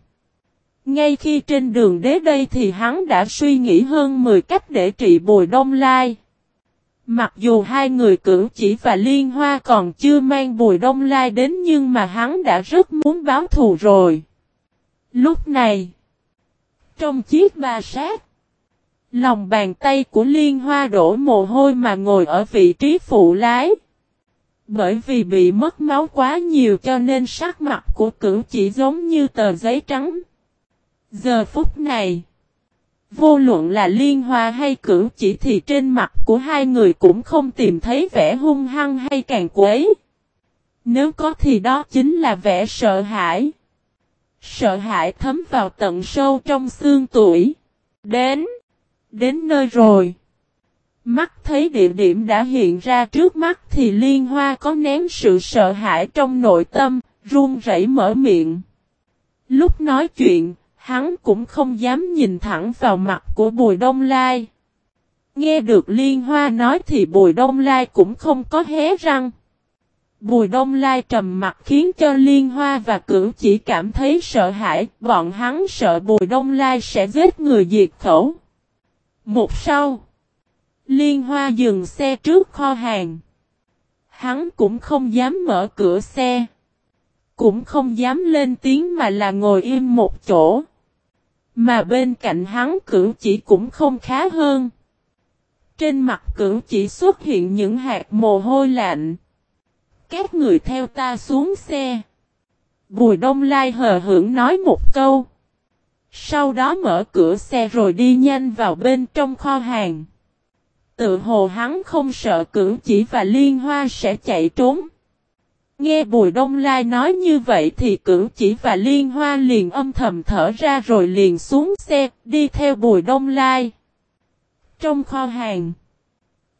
Ngay khi trên đường đến đây thì hắn đã suy nghĩ hơn 10 cách để trị bùi đông lai. Mặc dù hai người cử chỉ và liên hoa còn chưa mang bùi đông lai đến nhưng mà hắn đã rất muốn báo thù rồi. Lúc này, trong chiếc ba sát, lòng bàn tay của liên hoa đổ mồ hôi mà ngồi ở vị trí phụ lái. Bởi vì bị mất máu quá nhiều cho nên sắc mặt của cử chỉ giống như tờ giấy trắng. Giờ phút này, vô luận là liên hoa hay cử chỉ thì trên mặt của hai người cũng không tìm thấy vẻ hung hăng hay càng quấy. Nếu có thì đó chính là vẻ sợ hãi. Sợ hãi thấm vào tận sâu trong xương tuổi. Đến, đến nơi rồi. Mắt thấy địa điểm đã hiện ra trước mắt thì liên hoa có nén sự sợ hãi trong nội tâm, run rẩy mở miệng. Lúc nói chuyện, Hắn cũng không dám nhìn thẳng vào mặt của Bùi Đông Lai. Nghe được Liên Hoa nói thì Bùi Đông Lai cũng không có hé răng. Bùi Đông Lai trầm mặt khiến cho Liên Hoa và Cửu chỉ cảm thấy sợ hãi, bọn hắn sợ Bùi Đông Lai sẽ giết người diệt khẩu. Một sau, Liên Hoa dừng xe trước kho hàng. Hắn cũng không dám mở cửa xe. Cũng không dám lên tiếng mà là ngồi im một chỗ. Mà bên cạnh hắn cửu chỉ cũng không khá hơn. Trên mặt cửu chỉ xuất hiện những hạt mồ hôi lạnh. Các người theo ta xuống xe. Bùi đông lai hờ hưởng nói một câu. Sau đó mở cửa xe rồi đi nhanh vào bên trong kho hàng. Tự hồ hắn không sợ cửu chỉ và liên hoa sẽ chạy trốn. Nghe Bùi Đông Lai nói như vậy thì cửu chỉ và liên hoa liền âm thầm thở ra rồi liền xuống xe, đi theo Bùi Đông Lai. Trong kho hàng,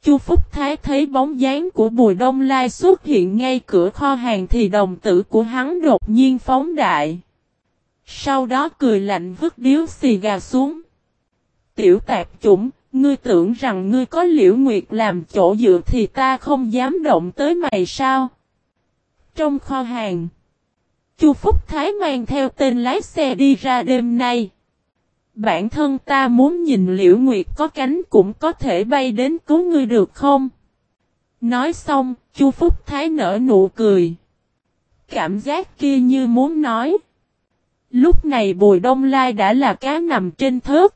Chu Phúc Thái thấy bóng dáng của Bùi Đông Lai xuất hiện ngay cửa kho hàng thì đồng tử của hắn đột nhiên phóng đại. Sau đó cười lạnh vứt điếu xì gà xuống. Tiểu tạp chủng, ngươi tưởng rằng ngươi có liễu nguyệt làm chỗ dựa thì ta không dám động tới mày sao? Trong kho hàng, Chu Phúc Thái mang theo tên lái xe đi ra đêm nay. Bản thân ta muốn nhìn liễu nguyệt có cánh cũng có thể bay đến cứu ngươi được không? Nói xong, Chu Phúc Thái nở nụ cười. Cảm giác kia như muốn nói. Lúc này Bùi Đông Lai đã là cá nằm trên thớt.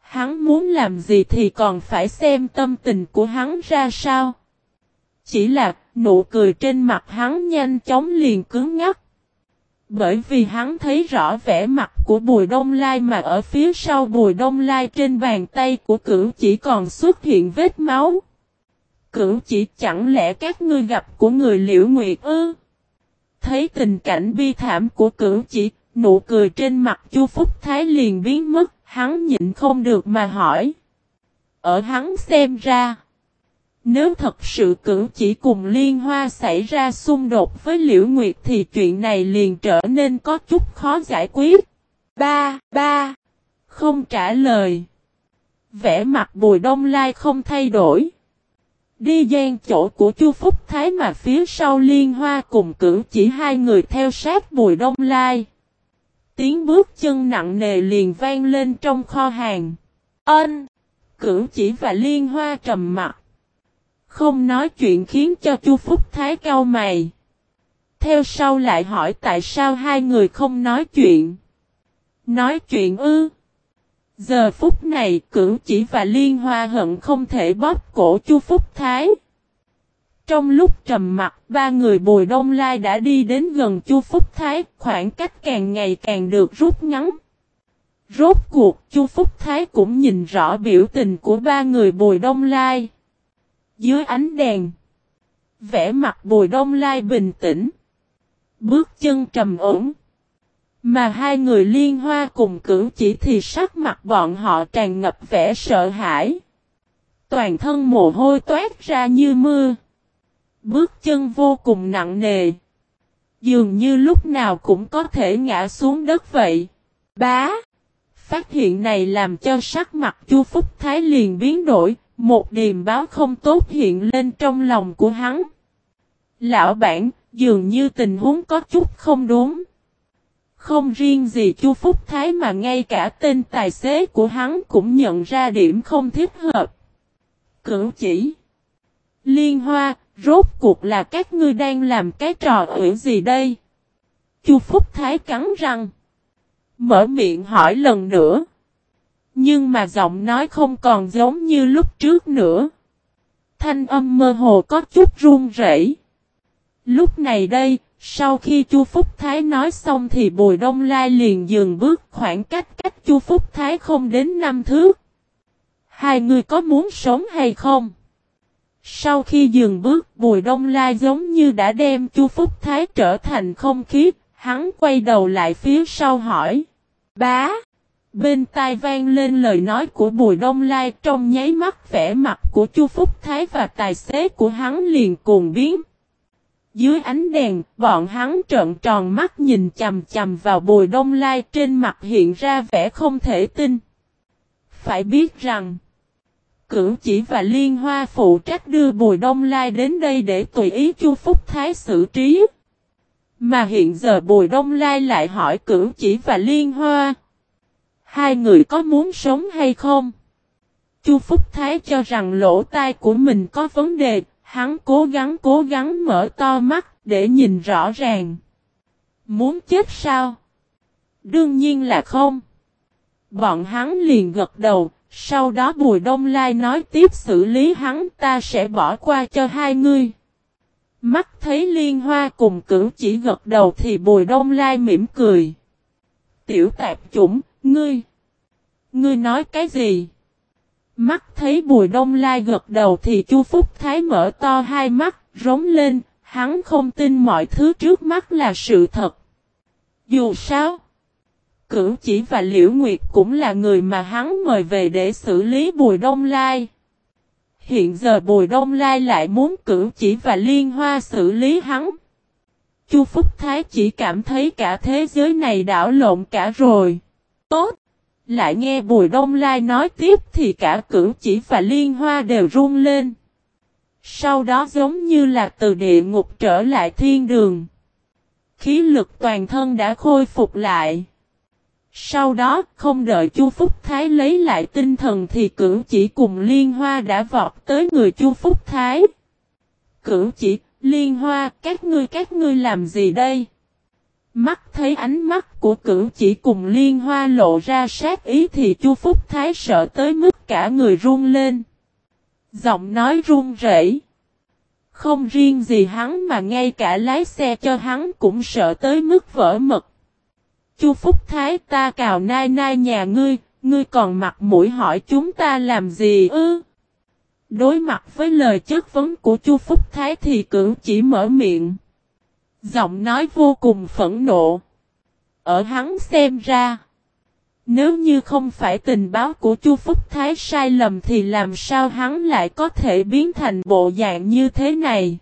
Hắn muốn làm gì thì còn phải xem tâm tình của hắn ra sao. Chỉ là nụ cười trên mặt hắn nhanh chóng liền cứng ngắt. Bởi vì hắn thấy rõ vẻ mặt của Bùi Đông Lai mà ở phía sau Bùi Đông Lai trên bàn tay của cửu chỉ còn xuất hiện vết máu. Cửu chỉ chẳng lẽ các ngươi gặp của người liễu nguyệt ư? Thấy tình cảnh bi thảm của cửu chỉ, nụ cười trên mặt Chu Phúc Thái liền biến mất, hắn nhịn không được mà hỏi. Ở hắn xem ra, nếu thật sự cử chỉ cùng Liên Hoa xảy ra xung đột với Liễu Nguyệt thì chuyện này liền trở nên có chút khó giải quyết. Ba, ba, không trả lời. Vẽ mặt Bùi Đông Lai không thay đổi. Đi gian chỗ của Chu Phúc Thái mà phía sau Liên Hoa cùng cử chỉ hai người theo sát Bùi Đông Lai. Tiếng bước chân nặng nề liền vang lên trong kho hàng. Ân! cử chỉ và Liên Hoa trầm mặt. Không nói chuyện khiến cho Chu Phúc Thái cau mày. Theo sau lại hỏi tại sao hai người không nói chuyện. Nói chuyện ư. Giờ phút này cửu chỉ và liên hoa hận không thể bóp cổ Chu Phúc Thái. Trong lúc trầm mặt, ba người Bùi Đông Lai đã đi đến gần Chu Phúc Thái, khoảng cách càng ngày càng được rút ngắn. Rốt cuộc, Chu Phúc Thái cũng nhìn rõ biểu tình của ba người Bùi Đông Lai. Dưới ánh đèn, vẻ mặt Bùi Đông Lai bình tĩnh, bước chân trầm ổn. Mà hai người liên hoa cùng cử chỉ thì sắc mặt bọn họ tràn ngập vẻ sợ hãi. Toàn thân mồ hôi toát ra như mưa. Bước chân vô cùng nặng nề. Dường như lúc nào cũng có thể ngã xuống đất vậy. Bá. Phát hiện này làm cho sắc mặt Chu Phúc Thái liền biến đổi, một điềm báo không tốt hiện lên trong lòng của hắn. Lão bản, dường như tình huống có chút không đúng. Không riêng gì Chu Phúc Thái mà ngay cả tên tài xế của hắn cũng nhận ra điểm không thích hợp. Cửu chỉ. Liên Hoa, Rốt cuộc là các ngươi đang làm cái trò ủy gì đây? Chu Phúc Thái cắn răng. Mở miệng hỏi lần nữa. Nhưng mà giọng nói không còn giống như lúc trước nữa. Thanh âm mơ hồ có chút run rẩy. Lúc này đây, sau khi Chu Phúc Thái nói xong thì Bùi Đông Lai liền dừng bước khoảng cách cách Chu Phúc Thái không đến năm thước. Hai người có muốn sống hay không? Sau khi dừng bước Bùi Đông Lai giống như đã đem Chu Phúc Thái trở thành không khí, hắn quay đầu lại phía sau hỏi. Bá! Bên tai vang lên lời nói của Bùi Đông Lai trong nháy mắt vẻ mặt của Chu Phúc Thái và tài xế của hắn liền cùng biến. Dưới ánh đèn, bọn hắn trợn tròn mắt nhìn chầm chầm vào Bùi Đông Lai trên mặt hiện ra vẻ không thể tin. Phải biết rằng Cửu chỉ và Liên Hoa phụ trách đưa Bùi Đông Lai đến đây để tùy ý Chu Phúc Thái xử trí. Mà hiện giờ Bùi Đông Lai lại hỏi Cửu chỉ và Liên Hoa. Hai người có muốn sống hay không? Chu Phúc Thái cho rằng lỗ tai của mình có vấn đề, hắn cố gắng cố gắng mở to mắt để nhìn rõ ràng. Muốn chết sao? Đương nhiên là không. Bọn hắn liền gật đầu, sau đó Bùi Đông Lai nói tiếp xử lý hắn ta sẽ bỏ qua cho hai ngươi. Mắt thấy liên hoa cùng cử chỉ gật đầu thì Bùi Đông Lai mỉm cười. Tiểu tạp chủng, ngươi. Ngươi nói cái gì? Mắt thấy Bùi Đông Lai gật đầu thì Chu Phúc Thái mở to hai mắt, rống lên, hắn không tin mọi thứ trước mắt là sự thật. Dù sao, Cửu chỉ và Liễu Nguyệt cũng là người mà hắn mời về để xử lý Bùi Đông Lai. Hiện giờ Bùi Đông Lai lại muốn cửu chỉ và Liên Hoa xử lý hắn. Chu Phúc Thái chỉ cảm thấy cả thế giới này đảo lộn cả rồi. Tốt! Lại nghe Bùi Đông Lai nói tiếp thì cả cử chỉ và Liên Hoa đều run lên. Sau đó giống như là từ địa ngục trở lại thiên đường. Khí lực toàn thân đã khôi phục lại. Sau đó, không đợi Chu Phúc Thái lấy lại tinh thần thì cử chỉ cùng Liên Hoa đã vọt tới người Chu Phúc Thái. Cử chỉ, Liên Hoa, các ngươi các ngươi làm gì đây? Mắt thấy ánh mắt của cửu chỉ cùng Liên Hoa lộ ra sát ý thì Chu Phúc Thái sợ tới mức cả người run lên. Giọng nói run rẩy. Không riêng gì hắn mà ngay cả lái xe cho hắn cũng sợ tới mức vỡ mật. Chu Phúc Thái ta cào nai nai nhà ngươi, ngươi còn mặt mũi hỏi chúng ta làm gì ư? Đối mặt với lời chất vấn của Chu Phúc Thái thì cửu chỉ mở miệng. Giọng nói vô cùng phẫn nộ. Ở hắn xem ra. Nếu như không phải tình báo của Chu Phúc Thái sai lầm thì làm sao hắn lại có thể biến thành bộ dạng như thế này?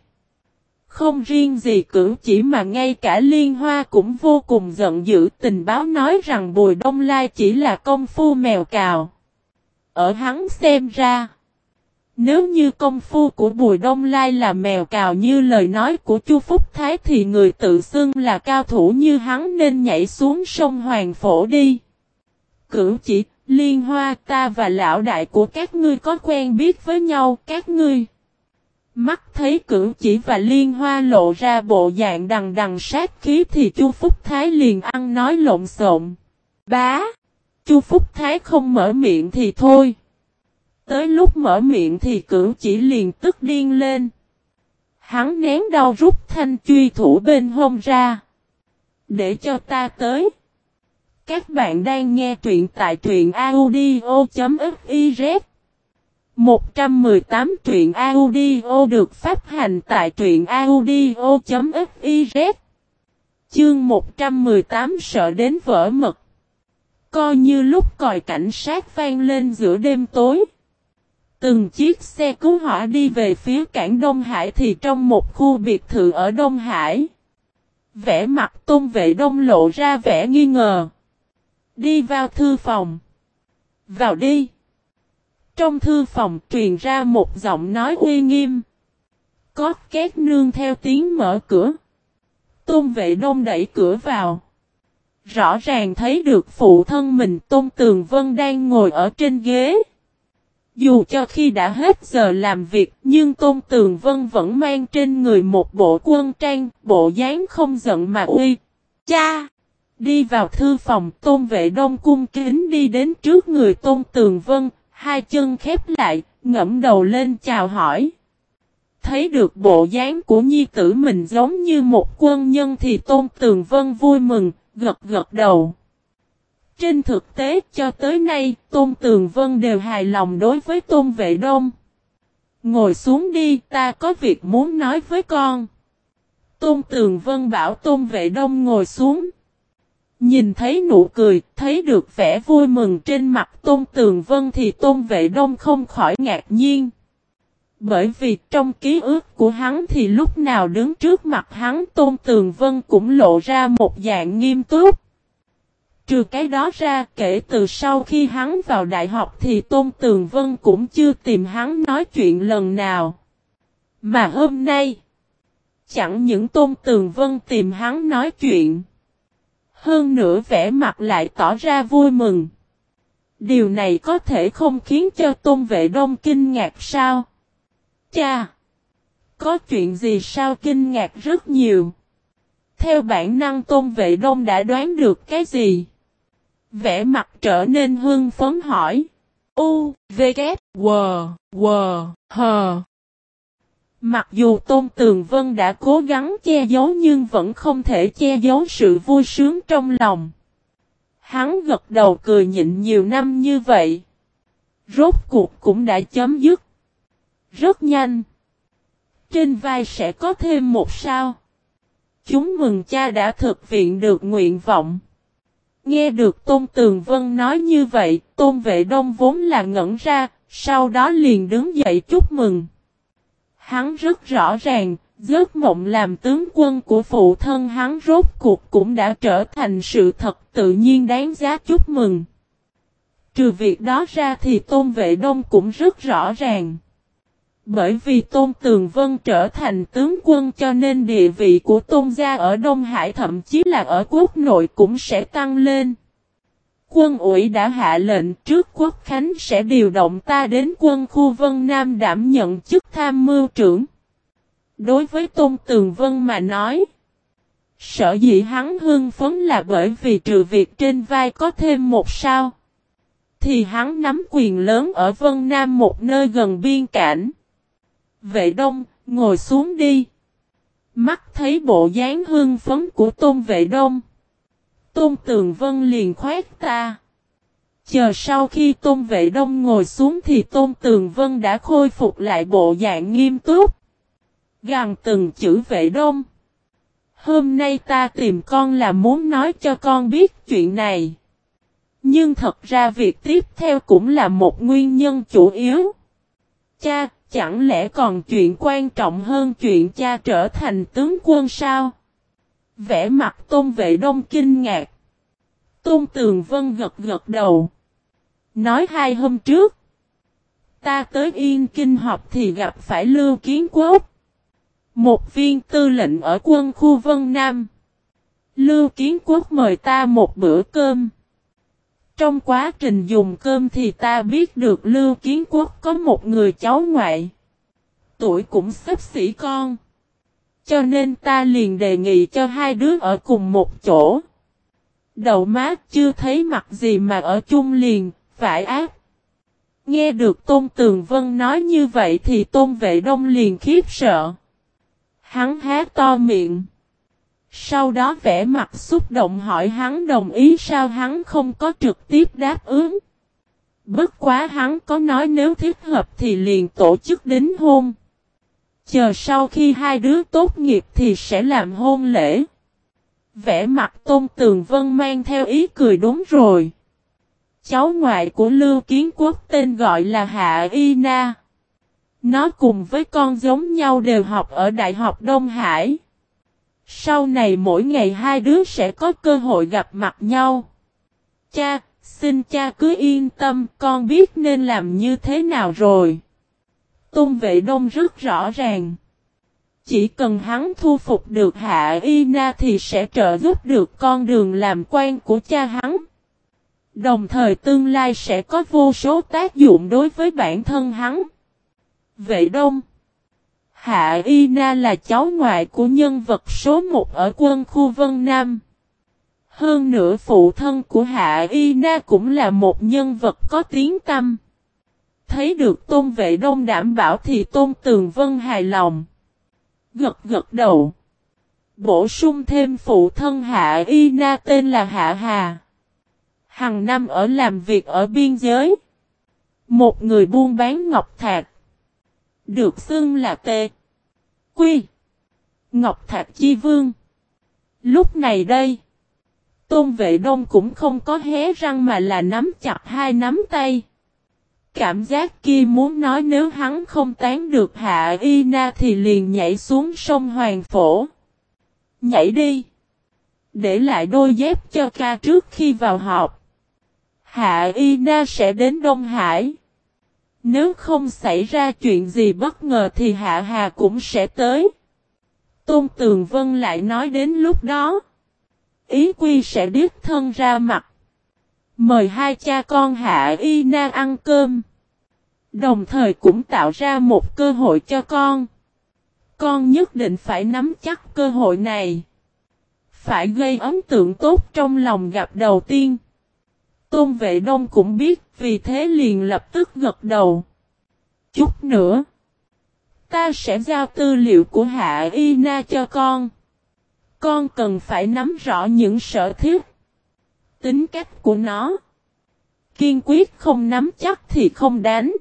Không riêng gì cử chỉ mà ngay cả Liên Hoa cũng vô cùng giận dữ tình báo nói rằng Bùi Đông Lai chỉ là công phu mèo cào. Ở hắn xem ra, nếu như công phu của Bùi Đông Lai là mèo cào như lời nói của Chu Phúc Thái thì người tự xưng là cao thủ như hắn nên nhảy xuống sông Hoàng Phổ đi. Cửu chỉ, Liên Hoa ta và lão đại của các ngươi có quen biết với nhau các ngươi. Mắt thấy cửu chỉ và liên hoa lộ ra bộ dạng đằng đằng sát khí thì Chu Phúc Thái liền ăn nói lộn xộn. Bá! Chu Phúc Thái không mở miệng thì thôi. Tới lúc mở miệng thì cửu chỉ liền tức điên lên. Hắn nén đau rút thanh truy thủ bên hông ra. Để cho ta tới. Các bạn đang nghe truyện tại truyện audio.fif 118 truyện audio được phát hành tại truyện audio.fiz Chương 118 sợ đến vỡ mật Coi như lúc còi cảnh sát vang lên giữa đêm tối Từng chiếc xe cứu hỏa đi về phía cảng Đông Hải thì trong một khu biệt thự ở Đông Hải Vẽ mặt tôn vệ đông lộ ra vẻ nghi ngờ Đi vào thư phòng Vào đi trong thư phòng truyền ra một giọng nói uy nghiêm. Có két nương theo tiếng mở cửa. Tôn vệ đông đẩy cửa vào. Rõ ràng thấy được phụ thân mình Tôn Tường Vân đang ngồi ở trên ghế. Dù cho khi đã hết giờ làm việc nhưng Tôn Tường Vân vẫn mang trên người một bộ quân trang, bộ dáng không giận mà uy. Cha! Đi vào thư phòng Tôn Vệ Đông cung kính đi đến trước người Tôn Tường Vân, Hai chân khép lại, ngẫm đầu lên chào hỏi. Thấy được bộ dáng của nhi tử mình giống như một quân nhân thì Tôn Tường Vân vui mừng, gật gật đầu. Trên thực tế cho tới nay, Tôn Tường Vân đều hài lòng đối với Tôn Vệ Đông. Ngồi xuống đi, ta có việc muốn nói với con. Tôn Tường Vân bảo Tôn Vệ Đông ngồi xuống. Nhìn thấy nụ cười, thấy được vẻ vui mừng trên mặt Tôn Tường Vân thì Tôn Vệ Đông không khỏi ngạc nhiên. Bởi vì trong ký ức của hắn thì lúc nào đứng trước mặt hắn Tôn Tường Vân cũng lộ ra một dạng nghiêm túc. Trừ cái đó ra kể từ sau khi hắn vào đại học thì Tôn Tường Vân cũng chưa tìm hắn nói chuyện lần nào. Mà hôm nay, chẳng những Tôn Tường Vân tìm hắn nói chuyện. Hơn nữa vẻ mặt lại tỏ ra vui mừng. Điều này có thể không khiến cho Tôn Vệ Đông kinh ngạc sao? Cha! Có chuyện gì sao kinh ngạc rất nhiều? Theo bản năng Tôn Vệ Đông đã đoán được cái gì? Vẻ mặt trở nên hưng phấn hỏi. U, V, K, W, W, H. Mặc dù Tôn Tường Vân đã cố gắng che giấu nhưng vẫn không thể che giấu sự vui sướng trong lòng. Hắn gật đầu cười nhịn nhiều năm như vậy. Rốt cuộc cũng đã chấm dứt. Rất nhanh. Trên vai sẽ có thêm một sao. Chúng mừng cha đã thực hiện được nguyện vọng. Nghe được Tôn Tường Vân nói như vậy, Tôn Vệ Đông vốn là ngẩn ra, sau đó liền đứng dậy chúc mừng. Hắn rất rõ ràng, giấc mộng làm tướng quân của phụ thân hắn rốt cuộc cũng đã trở thành sự thật tự nhiên đáng giá chúc mừng. Trừ việc đó ra thì Tôn Vệ Đông cũng rất rõ ràng. Bởi vì Tôn Tường Vân trở thành tướng quân cho nên địa vị của Tôn gia ở Đông Hải thậm chí là ở quốc nội cũng sẽ tăng lên. Quân ủy đã hạ lệnh trước quốc khánh sẽ điều động ta đến quân khu Vân Nam đảm nhận chức tham mưu trưởng. Đối với Tôn Tường Vân mà nói, sở dĩ hắn hưng phấn là bởi vì trừ việc trên vai có thêm một sao. Thì hắn nắm quyền lớn ở Vân Nam một nơi gần biên cảnh. Vệ đông, ngồi xuống đi. Mắt thấy bộ dáng hương phấn của Tôn Vệ Đông. Tôn Tường Vân liền khoét ta. Chờ sau khi Tôn Vệ Đông ngồi xuống thì Tôn Tường Vân đã khôi phục lại bộ dạng nghiêm túc. Gằn từng chữ Vệ Đông. Hôm nay ta tìm con là muốn nói cho con biết chuyện này. Nhưng thật ra việc tiếp theo cũng là một nguyên nhân chủ yếu. Cha, chẳng lẽ còn chuyện quan trọng hơn chuyện cha trở thành tướng quân sao? Vẽ mặt Tôn Vệ Đông kinh ngạc. Tôn Tường Vân gật gật đầu. Nói hai hôm trước. Ta tới Yên Kinh họp thì gặp phải Lưu Kiến Quốc. Một viên tư lệnh ở quân khu Vân Nam. Lưu Kiến Quốc mời ta một bữa cơm. Trong quá trình dùng cơm thì ta biết được Lưu Kiến Quốc có một người cháu ngoại. Tuổi cũng sắp xỉ con. Cho nên ta liền đề nghị cho hai đứa ở cùng một chỗ. Đậu má chưa thấy mặt gì mà ở chung liền, phải ác. Nghe được Tôn Tường Vân nói như vậy thì Tôn Vệ Đông liền khiếp sợ. Hắn há to miệng. Sau đó vẽ mặt xúc động hỏi hắn đồng ý sao hắn không có trực tiếp đáp ứng. Bất quá hắn có nói nếu thích hợp thì liền tổ chức đính hôn. Chờ sau khi hai đứa tốt nghiệp thì sẽ làm hôn lễ. Vẽ mặt Tôn Tường Vân mang theo ý cười đúng rồi. Cháu ngoại của Lưu Kiến Quốc tên gọi là Hạ Y Na. Nó cùng với con giống nhau đều học ở Đại học Đông Hải. Sau này mỗi ngày hai đứa sẽ có cơ hội gặp mặt nhau. Cha, xin cha cứ yên tâm, con biết nên làm như thế nào rồi. Tôn Vệ Đông rất rõ ràng. Chỉ cần hắn thu phục được Hạ Y Na thì sẽ trợ giúp được con đường làm quan của cha hắn. Đồng thời tương lai sẽ có vô số tác dụng đối với bản thân hắn. Vệ Đông Hạ Y Na là cháu ngoại của nhân vật số 1 ở quân khu Vân Nam. Hơn nữa phụ thân của Hạ Y Na cũng là một nhân vật có tiếng tâm. Thấy được Tôn Vệ Đông đảm bảo thì Tôn Tường Vân hài lòng. Gật gật đầu. Bổ sung thêm phụ thân Hạ Y Na tên là Hạ Hà. Hằng năm ở làm việc ở biên giới. Một người buôn bán ngọc thạch. Được xưng là T Quy. Ngọc Thạch Chi Vương. Lúc này đây. Tôn vệ đông cũng không có hé răng mà là nắm chặt hai nắm tay. Cảm giác kia muốn nói nếu hắn không tán được hạ y na thì liền nhảy xuống sông Hoàng Phổ. Nhảy đi. Để lại đôi dép cho ca trước khi vào họp. Hạ y na sẽ đến Đông Hải. Nếu không xảy ra chuyện gì bất ngờ thì Hạ Hà cũng sẽ tới. Tôn Tường Vân lại nói đến lúc đó. Ý quy sẽ điếc thân ra mặt. Mời hai cha con Hạ Y Na ăn cơm. Đồng thời cũng tạo ra một cơ hội cho con. Con nhất định phải nắm chắc cơ hội này. Phải gây ấn tượng tốt trong lòng gặp đầu tiên. Tôn vệ đông cũng biết, vì thế liền lập tức gật đầu. Chút nữa, ta sẽ giao tư liệu của Hạ Y Na cho con. Con cần phải nắm rõ những sở thiết, tính cách của nó. Kiên quyết không nắm chắc thì không đánh.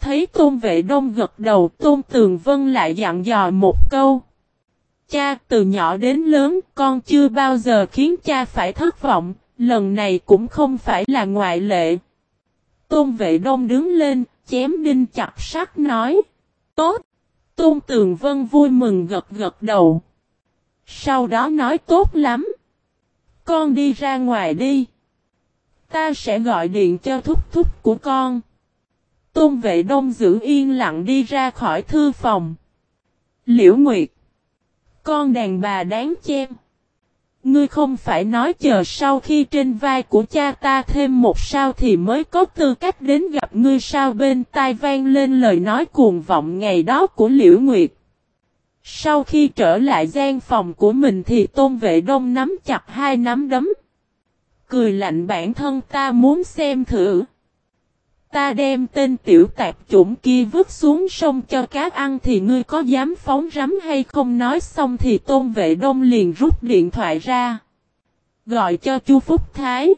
Thấy Tôn Vệ Đông gật đầu Tôn Tường Vân lại dặn dò một câu. Cha từ nhỏ đến lớn con chưa bao giờ khiến cha phải thất vọng, lần này cũng không phải là ngoại lệ. Tôn vệ đông đứng lên, chém đinh chặt sắt nói. Tốt! Tôn Tường Vân vui mừng gật gật đầu. Sau đó nói tốt lắm. Con đi ra ngoài đi. Ta sẽ gọi điện cho thúc thúc của con. Tôn vệ đông giữ yên lặng đi ra khỏi thư phòng. Liễu Nguyệt. Con đàn bà đáng chém. Ngươi không phải nói chờ sau khi trên vai của cha ta thêm một sao thì mới có tư cách đến gặp ngươi sao bên tai vang lên lời nói cuồng vọng ngày đó của Liễu Nguyệt. Sau khi trở lại gian phòng của mình thì Tôn Vệ Đông nắm chặt hai nắm đấm. Cười lạnh bản thân ta muốn xem thử. Ta đem tên tiểu tạp chủng kia vứt xuống sông cho cá ăn thì ngươi có dám phóng rắm hay không nói xong thì tôn vệ đông liền rút điện thoại ra. Gọi cho chu Phúc Thái.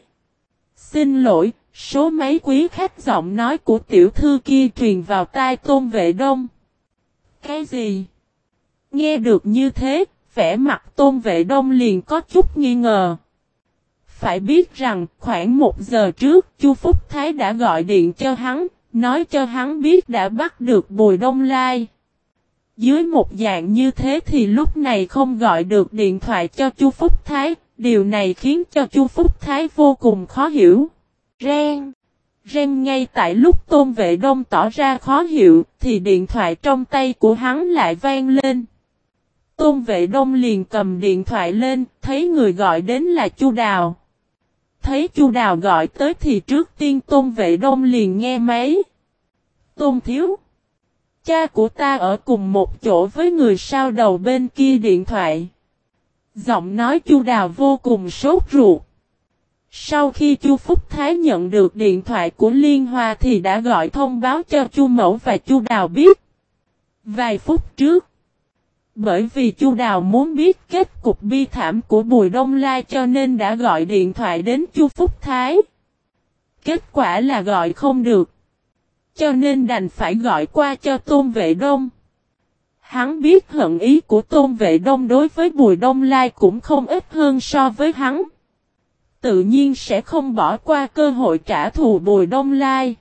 Xin lỗi, số máy quý khách giọng nói của tiểu thư kia truyền vào tai tôn vệ đông. Cái gì? Nghe được như thế, vẻ mặt tôn vệ đông liền có chút nghi ngờ. Phải biết rằng khoảng một giờ trước Chu Phúc Thái đã gọi điện cho hắn, nói cho hắn biết đã bắt được Bùi Đông Lai. Dưới một dạng như thế thì lúc này không gọi được điện thoại cho Chu Phúc Thái, điều này khiến cho Chu Phúc Thái vô cùng khó hiểu. Ren Ren ngay tại lúc Tôn Vệ Đông tỏ ra khó hiểu thì điện thoại trong tay của hắn lại vang lên. Tôn Vệ Đông liền cầm điện thoại lên, thấy người gọi đến là Chu Đào. Thấy Chu Đào gọi tới thì trước tiên Tôn Vệ Đông liền nghe máy. Tôn Thiếu. Cha của ta ở cùng một chỗ với người sao đầu bên kia điện thoại. Giọng nói Chu Đào vô cùng sốt ruột. Sau khi Chu Phúc Thái nhận được điện thoại của Liên Hoa thì đã gọi thông báo cho Chu Mẫu và Chu Đào biết. Vài phút trước, bởi vì Chu Đào muốn biết kết cục bi thảm của Bùi Đông Lai cho nên đã gọi điện thoại đến Chu Phúc Thái. Kết quả là gọi không được. Cho nên đành phải gọi qua cho Tôn Vệ Đông. Hắn biết hận ý của Tôn Vệ Đông đối với Bùi Đông Lai cũng không ít hơn so với hắn. Tự nhiên sẽ không bỏ qua cơ hội trả thù Bùi Đông Lai.